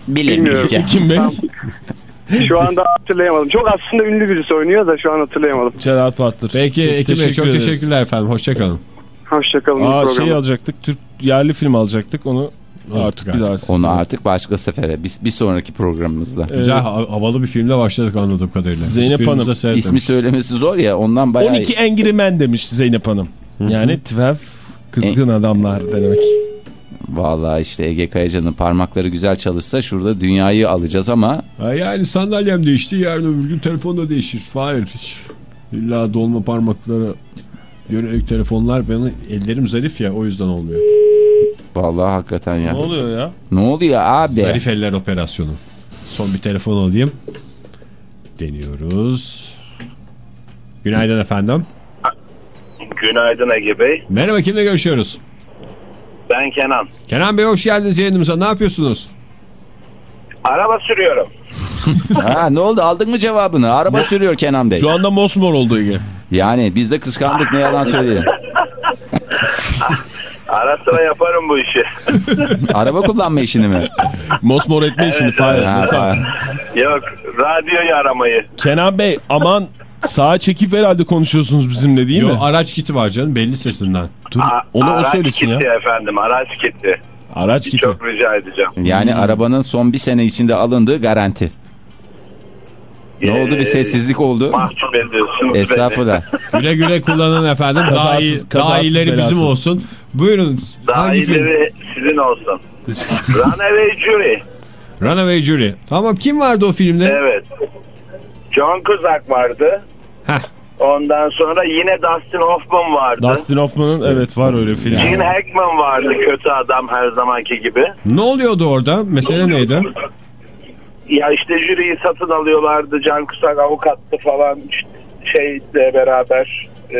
Bilemeyeceğim. Ekim Bey. Şu anda hatırlayamadım. Çok aslında ünlü birisi oynuyor da şu an hatırlayamadım. Gerard Butler. Peki Ekim Bey çok teşekkürler efendim. Hoşçakalın. Hoşçakalın. Aa şey alacaktık. Türk yerli film alacaktık. Onu artık bir artık. daha. Onu artık başka sefere. Bir, bir sonraki programımızda. Evet. Güzel ha- havalı bir filmle başladık anladığım kadarıyla. Zeynep Hanım. İsmi söylemesi zor ya ondan bayağı... 12 Angry Men demiş Zeynep Hanım. Yani 12 kızgın adamlar demek. Vallahi işte Ege Kayacan'ın parmakları güzel çalışsa şurada dünyayı alacağız ama Ha yani sandalyem değişti yarın öbür gün telefon da değişir. Hayır hiç. İlla dolma parmaklara yönelik telefonlar benim ellerim zarif ya o yüzden olmuyor. vallahi hakikaten ya. Ne oluyor ya? Ne oluyor abi? Zarif eller operasyonu. Son bir telefon alayım. Deniyoruz. Günaydın efendim. Günaydın Ege Bey. Merhaba kimle görüşüyoruz? Ben Kenan. Kenan Bey hoş geldiniz yayınımıza. Ne yapıyorsunuz? Araba sürüyorum. Ha, ne oldu aldın mı cevabını? Araba sürüyor Kenan Bey. Şu anda mosmor oldu Ege. Yani biz de kıskandık ne yalan söyleyelim. Ara sıra yaparım bu işi. Araba kullanma işini mi? Mosmor etme işini. Fahir. Ha, Mesela- ha. Yok radyoyu aramayı. Kenan Bey aman sağa çekip herhalde konuşuyorsunuz bizimle değil Yo, mi? araç kiti var canım belli sesinden. Dur, A- onu o araç söylesin ya. kiti efendim araç kiti. Araç kiti. Çok rica edeceğim. Yani arabanın son bir sene içinde alındığı garanti. Ne oldu bir Ee, sessizlik oldu. Mahcup ediyorsunuz beni. Estağfurullah. Güle güle kullanın efendim. daha Kazasız- iyi, daha iyileri bizim belasız. olsun. Buyurun. Daha hangi film? ileri sizin olsun. Runaway Jury. Runaway Jury. Tamam kim vardı o filmde? Evet. John Cusack vardı. Heh. Ondan sonra yine Dustin Hoffman vardı. Dustin Hoffman'ın evet var öyle film. Gene Hackman vardı kötü adam her zamanki gibi. Ne oluyordu orada? Mesele neydi? Ya işte jüriyi satın alıyorlardı. Can Kusak avukattı falan işte şeyle beraber. E,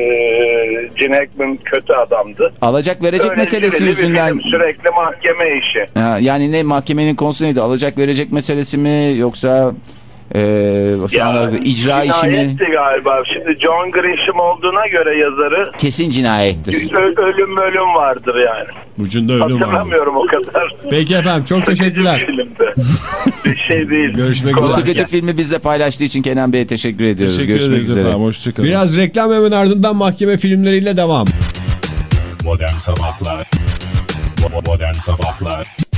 Gene Hackman kötü adamdı. Alacak verecek Öyle meselesi bir yüzünden. sürekli mahkeme işi. Ha, yani ne mahkemenin konusu neydi? Alacak verecek meselesi mi yoksa e, şu Ya, anda icra işi mi? cinayetti galiba. Şimdi John Grisham olduğuna göre yazarı Kesin cinayettir. ö- ölüm ölüm vardır yani. Ucunda ölüm var. Hatırlamıyorum o kadar. Peki efendim çok teşekkürler. Filmde. bir şey değil. Görüşmek Bu üzere. sıkıntı filmi bizle paylaştığı için Kenan Bey'e teşekkür ediyoruz. Teşekkür Görüşmek ederiz üzere. efendim. Hoşçakalın. Biraz reklam hemen ardından mahkeme filmleriyle devam. Modern Sabahlar Bo-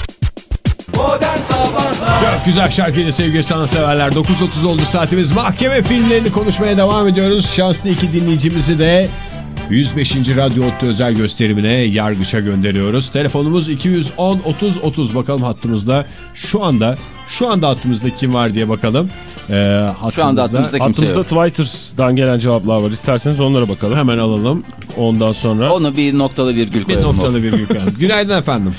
Modern Sabahlar Çok güzel şarkıydı sevgili sanatseverler. 9.30 oldu saatimiz. Mahkeme filmlerini konuşmaya devam ediyoruz. Şanslı iki dinleyicimizi de 105. Radyo Ottu özel gösterimine yargışa gönderiyoruz. Telefonumuz 210 30 30 bakalım hattımızda şu anda şu anda hattımızda kim var diye bakalım. Ee, Şu anda hattımızda kimse Hattımızda yok. Twitter'dan gelen cevaplar var. İsterseniz onlara bakalım. hemen alalım. Ondan sonra Onu bir noktalı virgül Bir koyalım. noktalı bir koyalım. Günaydın efendim.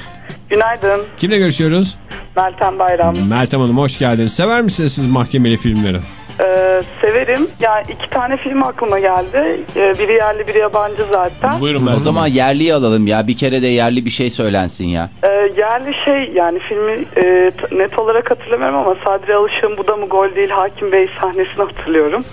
Günaydın. Kimle görüşüyoruz? Meltem Bayram. Meltem Hanım hoş geldiniz. Sever misiniz siz mahkemeli filmleri? Ee, severim. Yani iki tane film aklıma geldi. Ee, biri yerli biri yabancı zaten. buyurun O ben. zaman yerliyi alalım ya. Bir kere de yerli bir şey söylensin ya. Ee, yerli şey yani filmi e, net olarak hatırlamıyorum ama Sadri Alışık'ın bu da mı gol değil Hakim Bey sahnesini hatırlıyorum.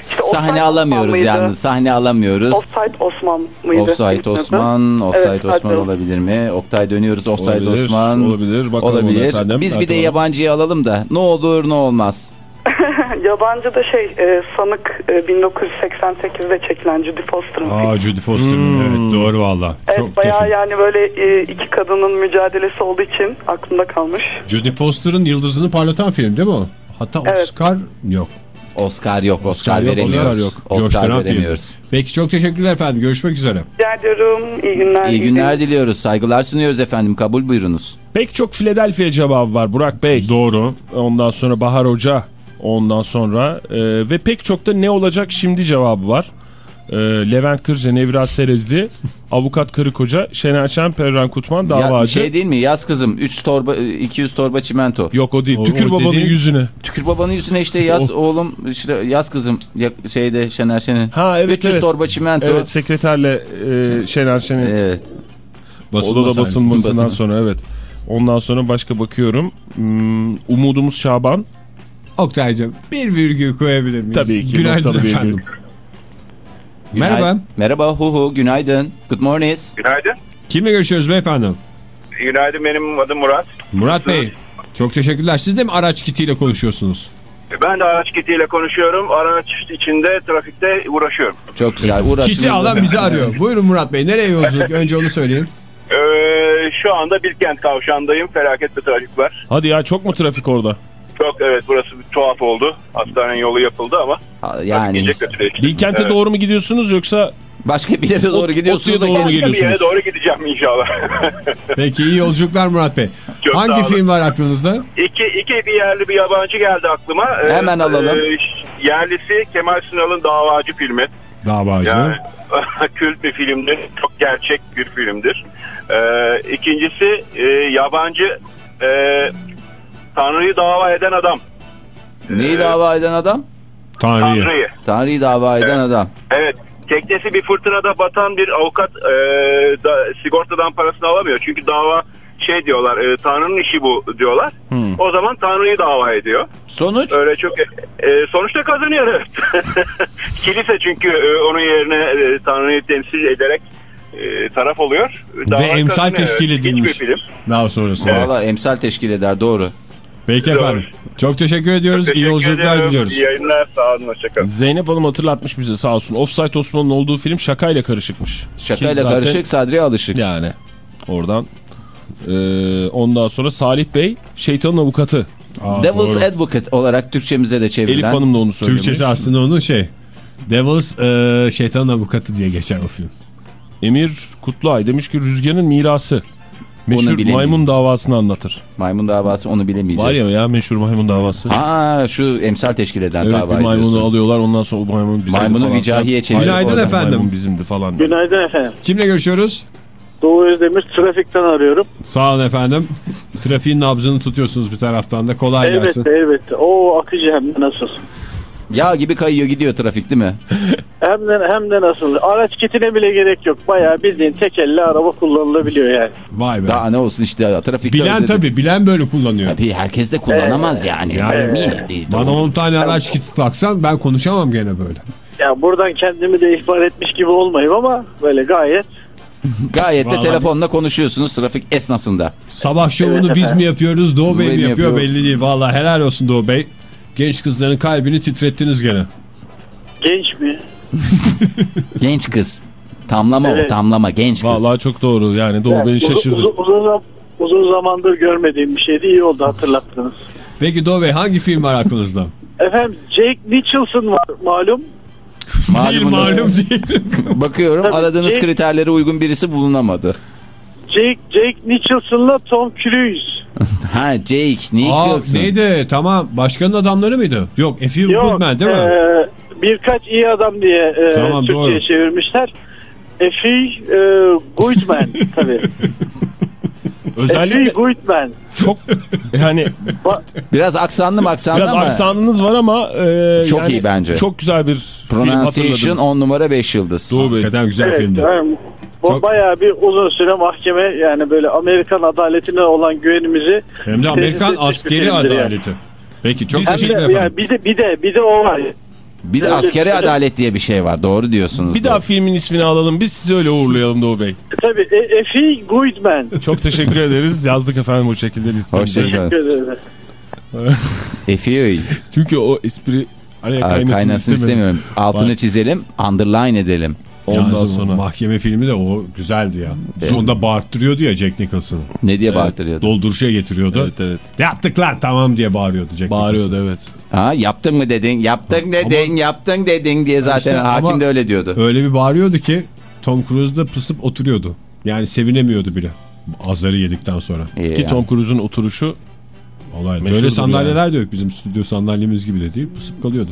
İşte Sahne alamıyoruz yalnız. Sahne alamıyoruz. Offside Osman mıydı? Offside? Osman, Offside Evet, Osman hadi. olabilir mi? Oktay dönüyoruz. Offside Olabilir, Osman. olabilir. Bakalım Olabilir. efendim. Biz bir de yabancıyı alalım da ne olur ne olmaz. Yabancı da şey e, Sanık e, 1988'de çekilen Judy Foster'ın. Aa Judy Foster'ın evet doğru valla. Evet Çok bayağı teşekkür- yani böyle e, iki kadının mücadelesi olduğu için aklımda kalmış. Judy Foster'ın yıldızını parlatan film değil mi o? Hatta Evet. Oscar yok. Oscar yok, Oscar, Oscar yok, veremiyoruz. Oscar yok. Oscar veremiyoruz. filmi. Peki çok teşekkürler efendim. Görüşmek üzere. Rica ediyorum. İyi günler. İyi günler diliyoruz. Saygılar sunuyoruz efendim. Kabul buyurunuz. Pek çok Philadelphia cevabı var Burak Bey. Doğru. Ondan sonra Bahar Hoca. Ondan sonra e, ve pek çok da ne olacak şimdi cevabı var. E, Levent Kırca, Nevra Serezli, Avukat Karı Koca, Şener Şen, Perran Kutman, Ya, davacı. şey değil mi? Yaz kızım 3 torba 200 torba çimento. Yok o değil. O- Tükür o babanın dediğin- yüzüne. Tükür babanın yüzüne işte yaz oğlum işte yaz kızım ya, şeyde Şener Şen'in. Ha evet 300 evet. torba çimento. Evet sekreterle e, Şener Şen'in Evet. Basılma basılmasından Basın. sonra evet. Ondan sonra başka bakıyorum. Hmm, Umudumuz Şaban. Oktay'cığım bir virgül koyabilir miyiz? Tabii ki, Günaydın efendim. Günay- Merhaba. Merhaba hu hu günaydın. Good morning. Günaydın. Kimle görüşüyoruz beyefendi? Günaydın benim adım Murat. Murat Bey. Çok teşekkürler. Siz de mi araç kitiyle konuşuyorsunuz? Ben de araç kitiyle konuşuyorum. Araç içinde trafikte uğraşıyorum. Çok güzel uğraşınız. Kiti alan bizi arıyor. Buyurun Murat Bey. Nereye yolculuk? Önce onu söyleyin. Ee, şu anda Bilkent kavşağındayım. Felaket bir trafik var. Hadi ya çok mu trafik orada? Çok evet burası bir tuhaf oldu. Hastanenin yolu yapıldı ama Ha, Yani. Bilkent'e Evet. doğru mu gidiyorsunuz yoksa başka bir yere doğru gidiyorsunuz doğru mu kendi- Bir yere doğru gideceğim inşallah. Peki iyi yolculuklar Murat Bey. Çok Hangi film var aklınızda? iki, iki bir yerli bir yabancı geldi aklıma. Ee, Hemen alalım. e, yerlisi Kemal Sunal'ın Davacı filmi. Davacı. Yani kült bir filmdir. Çok gerçek bir filmdir. Ee, ikincisi e, yabancı e, Tanrı'yı dava eden adam. Neyi dava eden adam? Tanrı'yı. Tanrı'yı. Tanrı'yı dava eden adam. Evet. Teknesi bir fırtınada batan bir avukat e, da, sigortadan parasını alamıyor. Çünkü dava şey diyorlar e, Tanrı'nın işi bu diyorlar. Hmm. O zaman Tanrı'yı dava ediyor. Sonuç? Öyle çok e, sonuçta kazanıyor evet. Kilise çünkü e, onun yerine e, Tanrı'yı temsil ederek e, taraf oluyor. Dava emsal kazanıyor, teşkil evet. edilmiş. Daha sonrasında. Valla emsal teşkil eder doğru. Peki efendim. Çok teşekkür ediyoruz. Teşekkür iyi yolculuklar diliyoruz. İyi yayınlar. Sağ olun. Hoşçakalın. Zeynep Hanım hatırlatmış bize sağ olsun. Offside Osman'ın olduğu film şakayla karışıkmış. Şakayla zaten- karışık Sadri'ye alışık. Yani oradan. Ee, ondan sonra Salih Bey şeytanın avukatı. Aa, Devil's doğru. Advocate olarak Türkçemize de çevrilen. Elif Hanım da onu söylemiş. Türkçesi aslında onun şey. Devil's e, şeytanın avukatı diye geçer o film. Emir Kutluay demiş ki Rüzgar'ın mirası. Meşhur maymun davasını anlatır. Maymun davası onu bilemeyecek. Var ya ya meşhur maymun davası. Aa şu emsal teşkil eden evet dava bir maymunu ediyorsun. alıyorlar ondan sonra o maymun bizimdi Maymunu falan. vicahiye çeviriyor. Günaydın Oradan efendim. Maymun bizimdi falan. Günaydın efendim. Kimle görüşüyoruz? Doğu Özdemir trafikten arıyorum. Sağ olun efendim. Trafiğin nabzını tutuyorsunuz bir taraftan da. Kolay gelsin. Elbette elbette. O akıcı hem de nasıl. Yağ gibi kayıyor gidiyor trafik değil mi? Hem de, hem de nasıl. Araç kitine bile gerek yok. Bayağı bildiğin tekelli araba kullanılabiliyor yani. Vay be. Daha ne olsun işte trafikte Bilen özledim. tabii. Bilen böyle kullanıyor. Tabii herkes de kullanamaz yani. Yani Niye değil, bana doğru. 10 tane araç kiti taksan ben konuşamam gene böyle. Ya buradan kendimi de ihbar etmiş gibi olmayayım ama böyle gayet Gayet de telefonla konuşuyorsunuz trafik esnasında. Sabah şovunu biz mi yapıyoruz Doğu Bey mi yapıyor yapıyor? belli değil. Valla helal olsun Doğu Bey. Genç kızların kalbini titrettiniz gene. genç mi? Genç kız. Tamlama o Evet. tamlama genç kız. Vallahi çok doğru yani Doğu Yani beni şaşırdı. Uzun, uzun, uzun zamandır görmediğim bir şeydi. iyi oldu hatırlattınız. Peki Doğu Bey hangi film var aklınızda? Efendim Jake Nicholson var malum. Malumunuz- malum değil. Bakıyorum Tabii aradığınız ki- kriterlere uygun birisi bulunamadı. Jake, Jake Nicholson'la Tom Cruise. Ha Jake Aa, Nicholson. neydi tamam başkanın adamları mıydı? Yok A Few Good Men değil mi? e, birkaç iyi adam diye e, Tamam, Türkçe'ye doğru. çevirmişler. Efi e, Goodman tabii. Efi Özellikle Goodman. çok yani Biraz aksanlı maksanlı biraz ama aksanınız var ama e, Çok yani iyi bence. Çok güzel bir pronunciation. 10 numara 5 yıldız. Doğu Bey. Hakikaten güzel Evet, filmdi. yani, o Çok- bayağı bir uzun süre mahkeme yani böyle Amerikan adaletine olan güvenimizi Hem de Amerikan askeri filmdir yani. adaleti. Peki çok Hem teşekkür ederim. yani bir de bir de bir de o var. Bir de askeri adalet diye bir şey var. Doğru diyorsunuz. Bir Doğru. daha filmin ismini alalım biz sizi öyle uğurlayalım Doğu Bey. Tabii e, Efi Goodman. Çok teşekkür ederiz. Yazdık efendim bu şekilde listemize. Hoşçakalın. Teşekkür ederim. Efiyoy. Çünkü o espri araya Aa, kaynasın, Kaynasını istemiyorum. Altını Var. çizelim. Underline edelim. Ondan Yalnız sonra. Mahkeme filmi de o güzeldi ya. Sonunda bağırttırıyordu ya Jack Nicholson'ı. Ne diye bağırtırıyordu? Dolduruşa getiriyordu. Evet evet. Yaptıklar tamam diye bağırıyordu Jack Bağırıyordu Nicholson. evet. Ha yaptın mı dedin, yaptın dedin, yaptın dedin diye zaten İşte hakim ama- de öyle diyordu. Öyle bir bağırıyordu ki Tom Cruise da pısıp oturuyordu. Yani sevinemiyordu bile. Azarı yedikten sonra. İyi Ki yani. Tom Cruise'un oturuşu Olay. Böyle sandalyeler de yok bizim stüdyo sandalyemiz gibi de değil. Pısıp kalıyordu.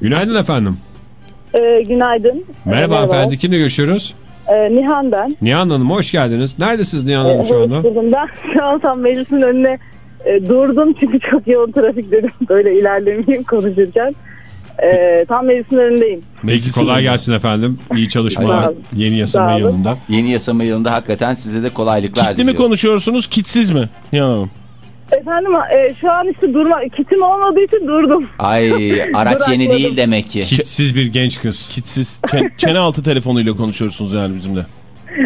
Günaydın efendim. Ee, günaydın. Merhaba Ee, hanımefendi. Kimle görüşüyoruz? Ee, Nihan ben. Nihan Hanım hoş geldiniz. Neredesiniz Nihan Ee, Hanım şu hoş anda? buldum. Ben şu an tam meclisin önüne e, durdum çünkü çok yoğun trafik dedim. Böyle ilerlemeyeyim konuşurken. Ee, tam meclisin önündeyim. Peki kolay gelsin efendim. İyi çalışmalar yeni yasama Sağ olun. yılında. Yeni yasama yılında hakikaten size de kolaylıklar kitli mi diliyorum. konuşuyorsunuz kitsiz mi? Ya. Efendim e, şu an işte durma kitim olmadığı için durdum. Ay araç yeni değil demek ki. Kitsiz bir genç kız. Kitsiz. Çen- çene altı telefonuyla konuşuyorsunuz yani bizimle.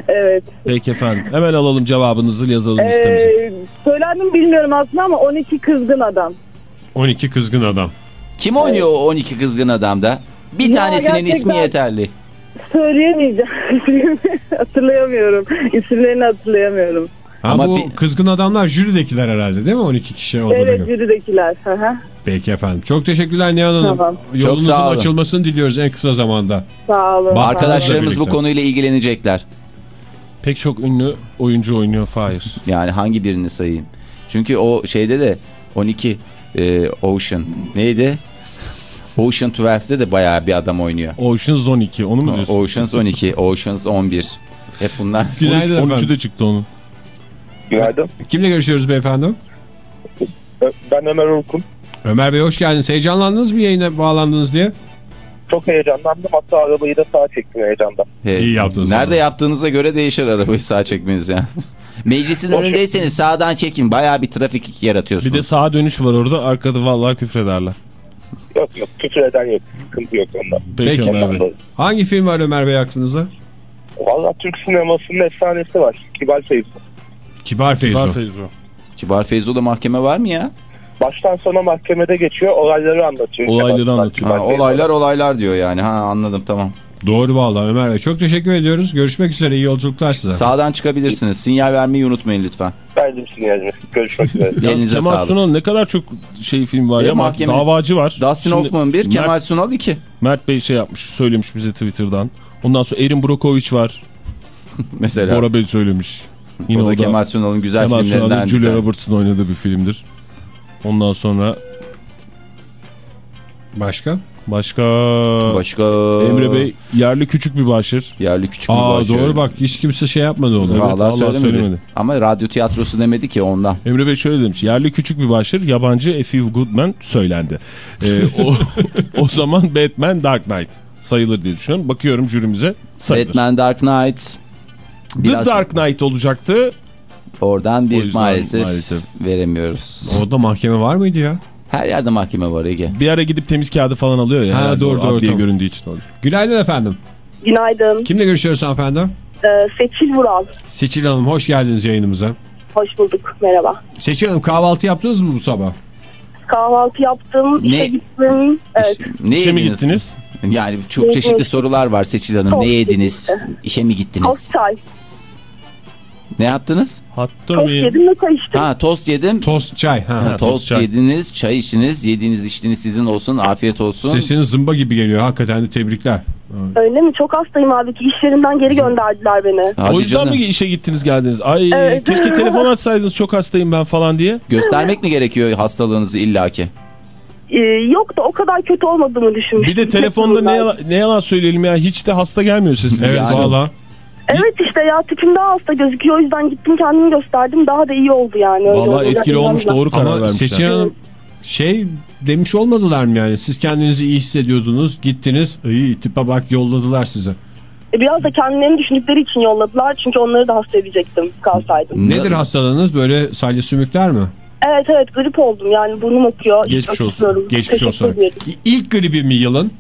Evet. Peki efendim. Hemen alalım cevabınızı yazalım listemize. Ee, söylendim bilmiyorum aslında ama 12 kızgın adam. 12 kızgın adam. Kim oynuyor o 12 kızgın adamda? Bir Ya tanesinin ismi yeterli. Söyleyemeyeceğim. hatırlayamıyorum. İsimlerini hatırlayamıyorum. Ha, Ama bu kızgın adamlar jüridekiler herhalde değil mi? 12 kişi olduğuna Evet göre. jüridekiler. Hı hı. Peki efendim. Çok teşekkürler Nihan Hanım. Tamam. Yolunuzun olun. açılmasını diliyoruz en kısa zamanda. Sağ olun. Arkadaşlarımız bu konuyla ilgilenecekler. Pek çok ünlü oyuncu oynuyor Fahir. Yani hangi birini sayayım? Çünkü o şeyde de 12 e, Ocean neydi? Ocean 12'de de bayağı bir adam oynuyor. Ocean's 12 onu mu diyorsun? Oceans 12, Oceans 11. Hep bunlar. Günaydın 13'ü efendim. de çıktı onun. Günaydın. Kimle görüşüyoruz beyefendi? Ben Ömer Urkun. Ömer Bey hoş geldiniz. Heyecanlandınız mı yayına bağlandınız diye? Çok heyecanlandım. Hatta arabayı da sağa çektim heyecandan. He, İyi yaptınız Nerede abi. yaptığınıza göre değişir arabayı sağ çekmeniz yani. Meclisin önündeyseniz sağdan çekin. Bayağı bir trafik yaratıyorsunuz. Bir de sağa dönüş var orada. Arkada vallahi küfrederler. Yok yok küfür eden yok. Sıkıntı yok ondan. Peki, Peki. Ömer Bey. Hangi film var Ömer Bey aklınızda? Valla Türk sinemasının efsanesi var. Kibar Feyzo. Kibar Feyzo. Kibar Feyzo. Kibar Feyzo'da mahkeme var mı ya? Baştan sona mahkemede geçiyor. Olayları anlatıyor. Olayları Kibar- anlatıyor. Kibar Ha, olaylar olaylar diyor yani. Ha anladım tamam. Doğru vallahi Ömer Bey. Çok teşekkür ediyoruz. Görüşmek üzere. İyi yolculuklar size. Sağdan çıkabilirsiniz. Sinyal vermeyi unutmayın lütfen. Verdim sinyalimi. Görüşmek üzere. Elinize Kemal sağlık. Sunal'ın ne kadar çok şey film var E, ya. mahkeme- Davacı var. Dustin Şimdi Hoffman 1, Mert- Kemal Sunal 2. Mert Bey şey yapmış, söylemiş bize Twitter'dan. Ondan sonra Erin Brockovich var. Mesela. Bora Bey söylemiş. Yine o o da da Kemal Sunal'ın güzel Kemal filmlerinden. Sunal'ın Julia. Roberts'ın oynadığı bir filmdir. Ondan sonra Başka? başka... Başka... Emre Bey yerli küçük bir başır. Yerli küçük bir Aa başlıyor. doğru bak hiç kimse şey yapmadı onu. Evet, Vallahi, vallahi söylemedi. söylemedi. Ama radyo tiyatrosu demedi ki ondan. Emre Bey şöyle demiş. Yerli küçük bir başır. Yabancı A Few Good Men söylendi. Ee, o, o zaman Batman Dark Knight sayılır diye düşünüyorum. Bakıyorum jürimize sayılır. Batman Dark Knight. The Biraz Dark Knight olacaktı. oradan bir maalesef, maalesef. veremiyoruz. Orada mahkeme var mıydı ya? Her yerde mahkeme var Ege. Bir ara gidip temiz kağıdı falan alıyor ya. Ha, herhalde doğru, o doğru, adliye tamam. göründüğü için oluyor. Günaydın efendim. Günaydın. Kimle görüşüyoruz hanımefendi? Ee, Seçil Vural. Seçil Hanım hoş geldiniz yayınımıza. Hoş bulduk. Merhaba. Seçil Hanım kahvaltı yaptınız mı bu sabah? Kahvaltı yaptım. Ne? işe gittim. Evet. Ne İşe mi yediniz? gittiniz? Yani çok çeşitli sorular var Seçil Hanım. Tost Ne yediniz? İşe mi gittiniz? Tost çay. Ne yaptınız? Hatta Tost mı? yedim ve çay içtim. Ha tost yedim. Tost çay. Ha. Ha, tost tost, çay. yediniz, çay içtiniz, yediğiniz içtiğiniz sizin olsun, afiyet olsun. Sesiniz zımba gibi geliyor hakikaten de tebrikler. Öyle mi? Çok hastayım abi. İş yerinden geri gönderdiler beni. Hadi o yüzden canım. mi işe gittiniz geldiniz? Ay Evet. keşke telefon açsaydınız çok hastayım ben falan diye. Göstermek mi gerekiyor hastalığınızı illaki? Ee, yok da o kadar kötü olmadığımı düşünmüştüm. Bir de telefonda ne yalan, ne yalan söyleyelim ya hiç de hasta gelmiyor sesiniz. Evet Yani- valla. Evet işte ya tipim daha hasta gözüküyor. O yüzden gittim kendimi gösterdim. Daha da iyi oldu yani. Öyle Vallahi oldu. etkili olmuş doğru karar Ama vermişler. Seçin Hanım şey demiş olmadılar mı yani? Siz kendinizi iyi hissediyordunuz. Gittiniz. İyi tipe bak yolladılar size. E, Biraz da kendilerini düşündükleri için yolladılar. Çünkü onları da hasta edecektim kalsaydım. Nedir hastalığınız? Böyle salya sümükler mi? Evet evet grip oldum yani burnum akıyor. Geçmiş olsun. Öksürüyorum. Geçmiş Teşekkür olsun. ederim. İlk gribi mi yılın?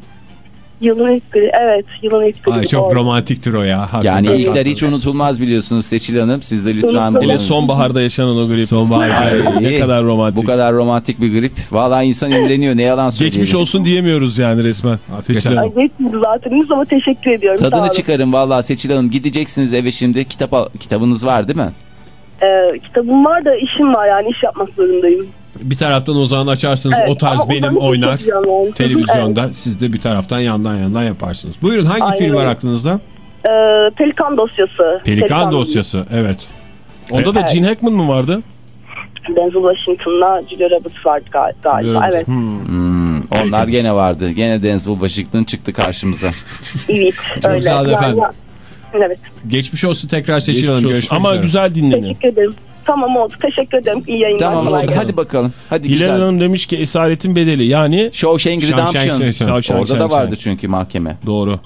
Yılın ilk gribi. Evet yılın ilk gribi. Ay çok romantiktir o ya. hakikaten. Yani ilkler hiç unutulmaz biliyorsunuz Seçil Hanım. Siz de lütfen. Hele sonbaharda yaşanan o grip. Sonbahar ne kadar romantik. Bu kadar romantik bir grip. Vallahi insan imreniyor ne yalan söyleyelim. Geçmiş olsun diyemiyoruz yani resmen. Hakikaten. Seçil Hanım. Geçmedi zaten ama teşekkür ediyorum. Tadını çıkarın vallahi Seçil Hanım. Gideceksiniz eve şimdi. Kitap kitabınız var değil mi? Ee, kitabım var da işim var yani iş yapmak zorundayım. Bir taraftan o zaman açarsınız Evet, o tarz benim oynar. yani. Televizyonda siz de bir taraftan yandan yandan yaparsınız. Buyurun hangi Aynen film var aklınızda? Ee, Pelikan dosyası. Pelikan dosyası evet. Onda da Evet. Gene Hackman mı vardı? Denzel Washington'la Julia Roberts vardı gal- galiba. Evet. Hmm, onlar gene vardı. Gene Denzel Washington çıktı karşımıza. Evet. Çok öyle. sağ olun Yani- efendim. Evet. Geçmiş olsun tekrar Seçil Geçmiş Hanım. olsun. Görüşmek Ama üzere. güzel dinlenin. Teşekkür ederim. Tamam oldu. Teşekkür ederim. İyi yayınlar. Tamam oldu. Hadi bakalım. Hadi Hilal güzel. Hanım demiş ki esaretin bedeli yani Shawshank Redemption. Orada da vardı çünkü mahkeme. doğru.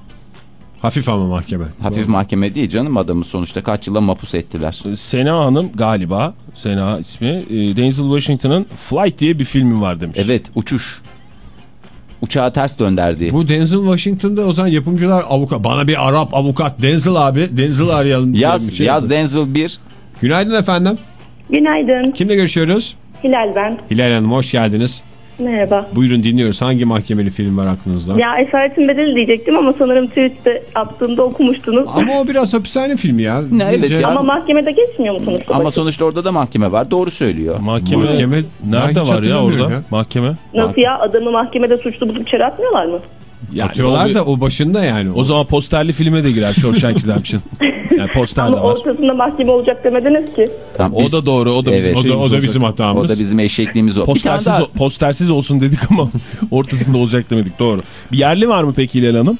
Hafif ama mahkeme. Hafif mahkeme değil canım adamı sonuçta kaç yıla mapus ettiler. Sena Hanım galiba Sena ismi e, Denzel Washington'ın Flight diye bir filmi var demiş. Evet uçuş. Uçağı ters dönderdi. Bu Denzel Washington'da o zaman yapımcılar avukat. Bana bir Arap avukat Denzel abi. Denzel arayalım. bir Yaz, şey yaz. Denzel 1. Günaydın efendim. Günaydın. Kimle görüşüyoruz? Hilal ben. Hilal Hanım hoş geldiniz. Merhaba. Buyurun dinliyoruz. Hangi mahkemeli film var aklınızda? Ya Esaretin Bedeli diyecektim ama sanırım tweette attığımda okumuştunuz. Ama o biraz hapishane filmi ya. Ne, evet ya. Ama mahkemede geçmiyor mu sonuçta? Ama sonuçta orada da mahkeme var. Doğru söylüyor. Mahkeme, Mahkeme- nerede var ya orada? ya. Mahkeme. Nasıl ya adamı mahkemede suçlu bulup içeri atmıyorlar mı? Yani Atıyorlar o da o başında yani. O zaman posterli filme de girer Shawshank Redemption. Yani poster de Ama var. ortasında mahkeme olacak demediniz ki. Tamam, O biz- da doğru. O da bizim, Evet. o da, o da bizim hatamız. O da bizim eşekliğimiz o. Postersiz, daha. postersiz olsun dedik ama ortasında olacak demedik. Doğru. Bir yerli var mı peki Hilal Hanım?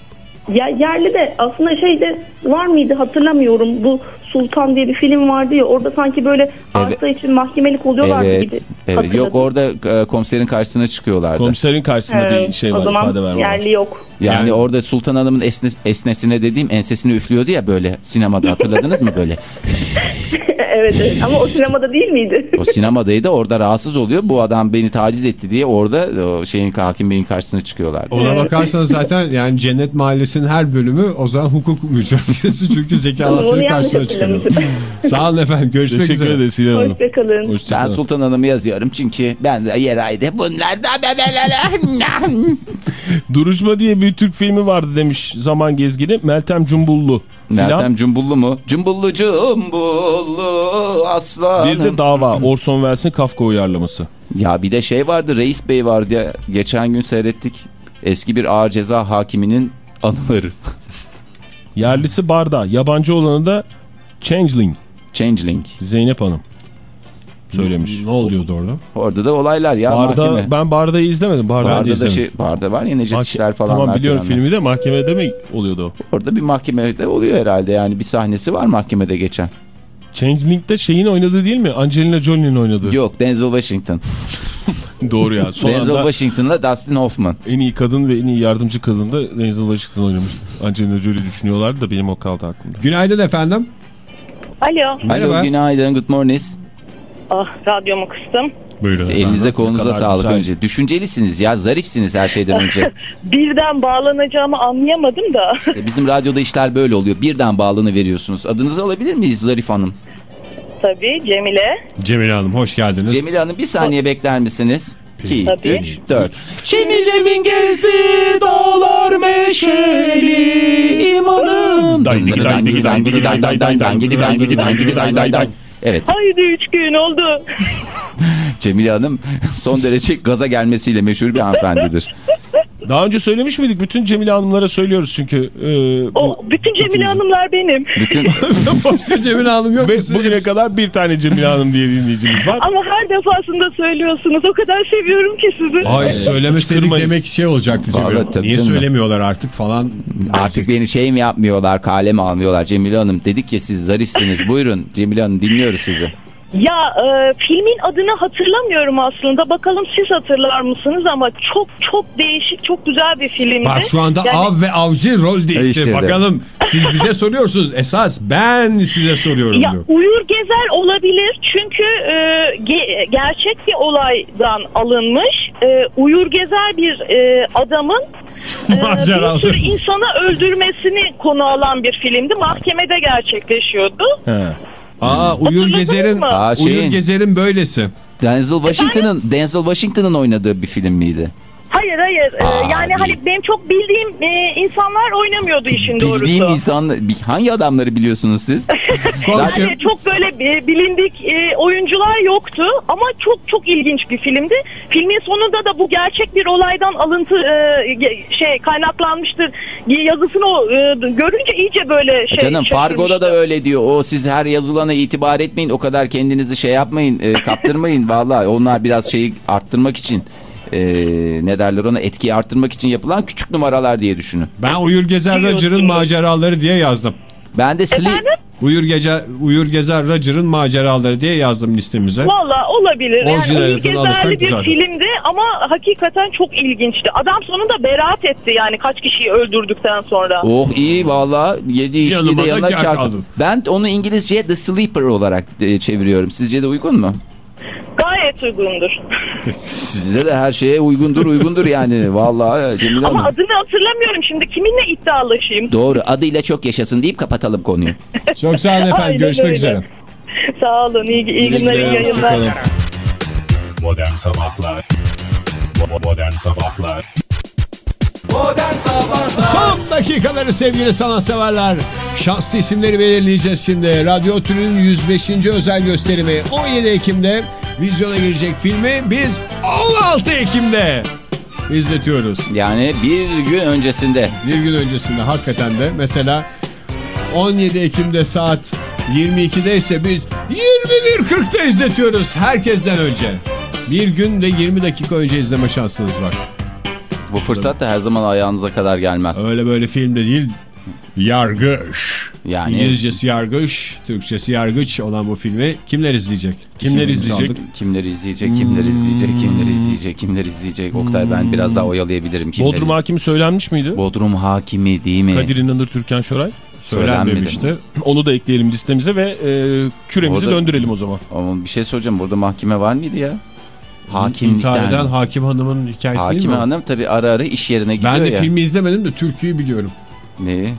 Ya yerli de aslında şeyde var mıydı hatırlamıyorum. Bu Sultan diye bir film vardı ya orada sanki böyle arsa için mahkemelik oluyorlardı Evet. gibi. evet. hatırladım. Yok orada e, komiserin karşısına çıkıyorlardı. Komiserin karşısında Evet, bir şey o var. zaman ifade verme var. yerli yok. Yani, Yani- orada Sultan Hanım'ın esne, esnesine dediğim ensesini üflüyordu ya böyle sinemada hatırladınız mı böyle? evet, evet ama o sinemada değil miydi? O sinemadaydı orada rahatsız oluyor. Bu adam beni taciz etti diye orada o şeyin hakim beyin karşısına çıkıyorlardı. Ona bakarsanız zaten yani Cennet Mahallesi'nin her bölümü o zaman hukuk mücadelesi çünkü yanlış karşısına çıkarıyor. Sağ olun efendim görüşmek Teşekkür üzere. ederiz Hilal Hanım. Hoşçakalın. Ben Hoşçakalın. Sultan Hanım'ı yazıyorum çünkü ben de yer ayda bunlar da. Duruşma diye bir Türk filmi vardı demiş zaman gezgini. Meltem Cumbullu. filan. Meltem Cumbullu mu? Cumbullu Cumbullu aslanım. Bir de dava. Orson Welles'in Kafka uyarlaması. Ya bir de şey vardı Reis Bey vardı ya geçen gün seyrettik. Eski bir ağır ceza hakiminin anıları. Yerlisi Barda. Yabancı olanı da Changeling. Changeling. Zeynep Hanım. Söylemiş. Ne oluyordu orada? Orada da olaylar ya Barda, mahkeme. ben Barda'yı izlemedim. Barda'yı da Barda da izlemedim. şey, Barda var ya Necdet Mahke- İşler falan Tamam var biliyorum filanlar. filmi de mahkemede mi oluyordu o? Orada bir mahkemede oluyor herhalde yani bir sahnesi var mahkemede geçen. Changeling'de şeyin oynadığı değil mi? Angelina Jolie'nin oynadığı. Yok Denzel Washington. Doğru ya. Son Denzel anda Washington'la Dustin Hoffman. en iyi kadın ve en iyi yardımcı kadın da Denzel Washington oynamış. Angelina Jolie düşünüyorlardı da benim o kaldı aklımda. Günaydın efendim. Alo. Merhaba. Alo günaydın good morning. Ah radyomu kıstım. Buyurun. Elinize kolunuza sağlık güzel. önce. Düşüncelisiniz ya zarifsiniz her şeyden önce. Birden bağlanacağımı anlayamadım da. İşte bizim radyoda işler böyle oluyor. Birden bağlanı veriyorsunuz. Adınızı alabilir miyiz Zarif Hanım? Tabii Cemile. Cemile Hanım hoş geldiniz. Cemile Hanım bir saniye bekler misiniz? 2, Tabii. 3, 4. Cemile'min gezdiği dağlar meşeli imanım. Evet Haydi üç gün oldu. Cemile Hanım son derece gaza gelmesiyle meşhur bir hanımefendidir. Daha önce söylemiş miydik? Bütün Cemile Hanımlara söylüyoruz çünkü. e, bu, O bütün Cemile Hanımlar benim. Bütün Başka Cemile Hanım yok Ve bugüne kadar bir tane Cemile Hanım diye dinleyicimiz var. Ama her defasında söylüyorsunuz. O kadar seviyorum ki sizi. Ay söylemeseydik demek şey olacaktı Cemile. Tabii Niye canım. söylemiyorlar artık falan. artık beni şey mi yapmıyorlar, kale mi almıyorlar Cemile Hanım. Dedik ya siz zarifsiniz. Buyurun Cemile Hanım dinliyoruz sizi. Ya e, filmin adını hatırlamıyorum aslında. Bakalım siz hatırlar mısınız ama çok çok değişik, çok güzel bir filmdi. Bak şu anda Yani- av ve avcı rol değişti. Bakalım siz bize soruyorsunuz. Esas ben size soruyorum Ya diyor. uyur gezer olabilir çünkü e, ge- gerçek bir olaydan alınmış. E, uyur gezer bir e, adamın e, bir Maceralı. sürü insanı öldürmesini konu alan bir filmdi. Mahkemede gerçekleşiyordu. He. Aa Uyur Gezer'in? Aa, Uyur şeyin- Gezer'in böylesi. Denzel Washington'ın Denzel Washington'ın oynadığı bir film miydi? Hayır hayır E, Aa, yani değil. hani benim çok bildiğim e, insanlar oynamıyordu işin doğrusu. Bildiğim insan hangi adamları biliyorsunuz siz? Zaten Yani çok böyle e, bilindik e, oyuncular yoktu ama çok çok ilginç bir filmdi. Filmin sonunda da bu gerçek bir olaydan alıntı e, şey kaynaklanmıştır yazısını o, e, görünce iyice böyle şey Canım Fargo'da da öyle diyor. O siz her yazılana itibar etmeyin. O kadar kendinizi şey yapmayın. e, kaptırmayın. Vallahi onlar biraz şeyi arttırmak için e, ne derler ona etkiyi arttırmak için yapılan küçük numaralar diye düşünün. Ben Uyur Gezer. Roger'ın maceraları diye yazdım. Ben de Sleep? Uyur, Gece, Uyur Gezer Roger'ın maceraları diye yazdım listemize. Valla olabilir. Orijinal Yani alırsak gezerli bir güzel. filmdi ama hakikaten çok ilginçti. Adam sonunda beraat etti yani kaç kişiyi öldürdükten sonra. Oh iyi valla yedi Yanıma işli da de yanına kaldı. Ben onu İngilizceye The Sleeper olarak e, çeviriyorum. Sizce de uygun mu? Gayet uygundur. Size de her şeye uygundur uygundur yani. Vallahi Cemile Ama Hanım. adını hatırlamıyorum şimdi. Kiminle iddialaşayım? Doğru adıyla çok yaşasın deyip kapatalım konuyu. Çok sağ olun efendim. Aynen Görüşmek öyle. üzere. Sağ olun. İyi, iyi günler, iyi yayınlar. Modern Sabahlar Bo- Modern Sabahlar Son dakikaları sevgili sanatseverler. Şanslı isimleri belirleyeceğiz şimdi. Radyo Tülü'nün 105. özel gösterimi 17 Ekim'de vizyona girecek filmi biz 16 Ekim'de izletiyoruz. Yani bir gün öncesinde. Bir gün öncesinde hakikaten de mesela 17 Ekim'de saat 22'de ise biz 21.40'da izletiyoruz herkesten önce. Bir gün ve 20 dakika önce izleme şansınız var. Bu fırsat da her zaman ayağınıza kadar gelmez. Öyle böyle filmde değil. Yargış. Yani- İngilizcesi yargış, Türkçesi yargıç olan bu filmi kimler izleyecek? Kimler izleyecek? Kimler izleyecek, kimler izleyecek, kimler izleyecek, kimler izleyecek. Oktay ben biraz daha oyalayabilirim. Kimler Bodrum Hakimi söylenmiş miydi? Bodrum hakimi değil mi? Kadir İnanır Türkan Şoray. Söylenmemişti. Onu da ekleyelim listemize ve e, küremizi Orada- döndürelim o zaman. Ama bir şey soracağım. Burada mahkeme var mıydı ya? Hakimlikten. İntihar eden Hakim Hanım'ın hikayesi değil Hakime mi? o? hanım tabii ara ara iş yerine gidiyor Ben de ya. filmi izlemedim de türküyü biliyorum. Ne?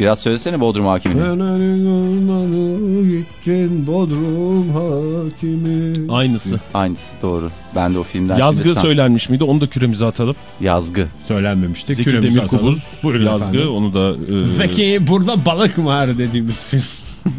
Biraz söylesene Bodrum hakimini. gittin Bodrum Hakimi. Aynısı. Aynısı doğru. Ben de o filmden Yazgı san- söylenmiş miydi? Onu da küremize atalım. Yazgı. Söylenmemişti. Zeki Küremizi Demirkubuz. atalım. Buyurun Yazgı. efendim. Onu da... e, Peki burada balık var dediğimiz film.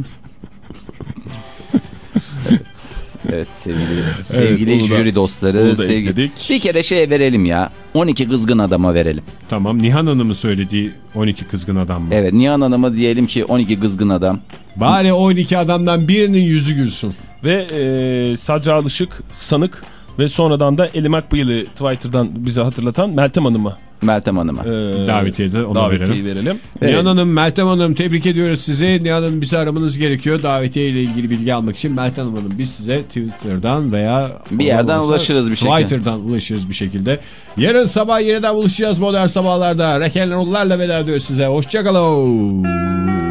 Evet sevgili, sevgili da- jüri dostları. da sevgili... ekledik. Bir kere şey verelim ya. 12 kızgın adama verelim. Tamam Nihan Hanım'ın söylediği 12 kızgın adam mı? Evet Nihan Hanım'a diyelim ki 12 kızgın adam. Bari o 12 adamdan birinin yüzü gülsün. Ve e, Sadri Alışık, Sanık ve sonradan da Eli Makbıyılı Twitter'dan bize hatırlatan Meltem Hanım'a Meltem Hanım'a. e, Davetiye de ona davetiyeyi verelim. verelim. Evet. Nihan Hanım, Meltem Hanım tebrik ediyoruz sizi. Nihan Hanım bizi aramanız gerekiyor. Davetiye ile ilgili bilgi almak için Meltem Hanım biz size Twitter'dan veya Bir yerden ulaşırız bir şekilde. Twitter'dan ulaşırız bir şekilde. Yarın sabah yeniden buluşacağız modern sabahlarda. Rock'n'roll'larla veda ediyoruz size. Hoşçakalın.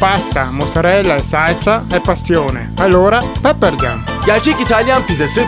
Pasta, mozzarella, salsa e passione. Allora, Pepper Jam. Gerçek İtalyan pizzası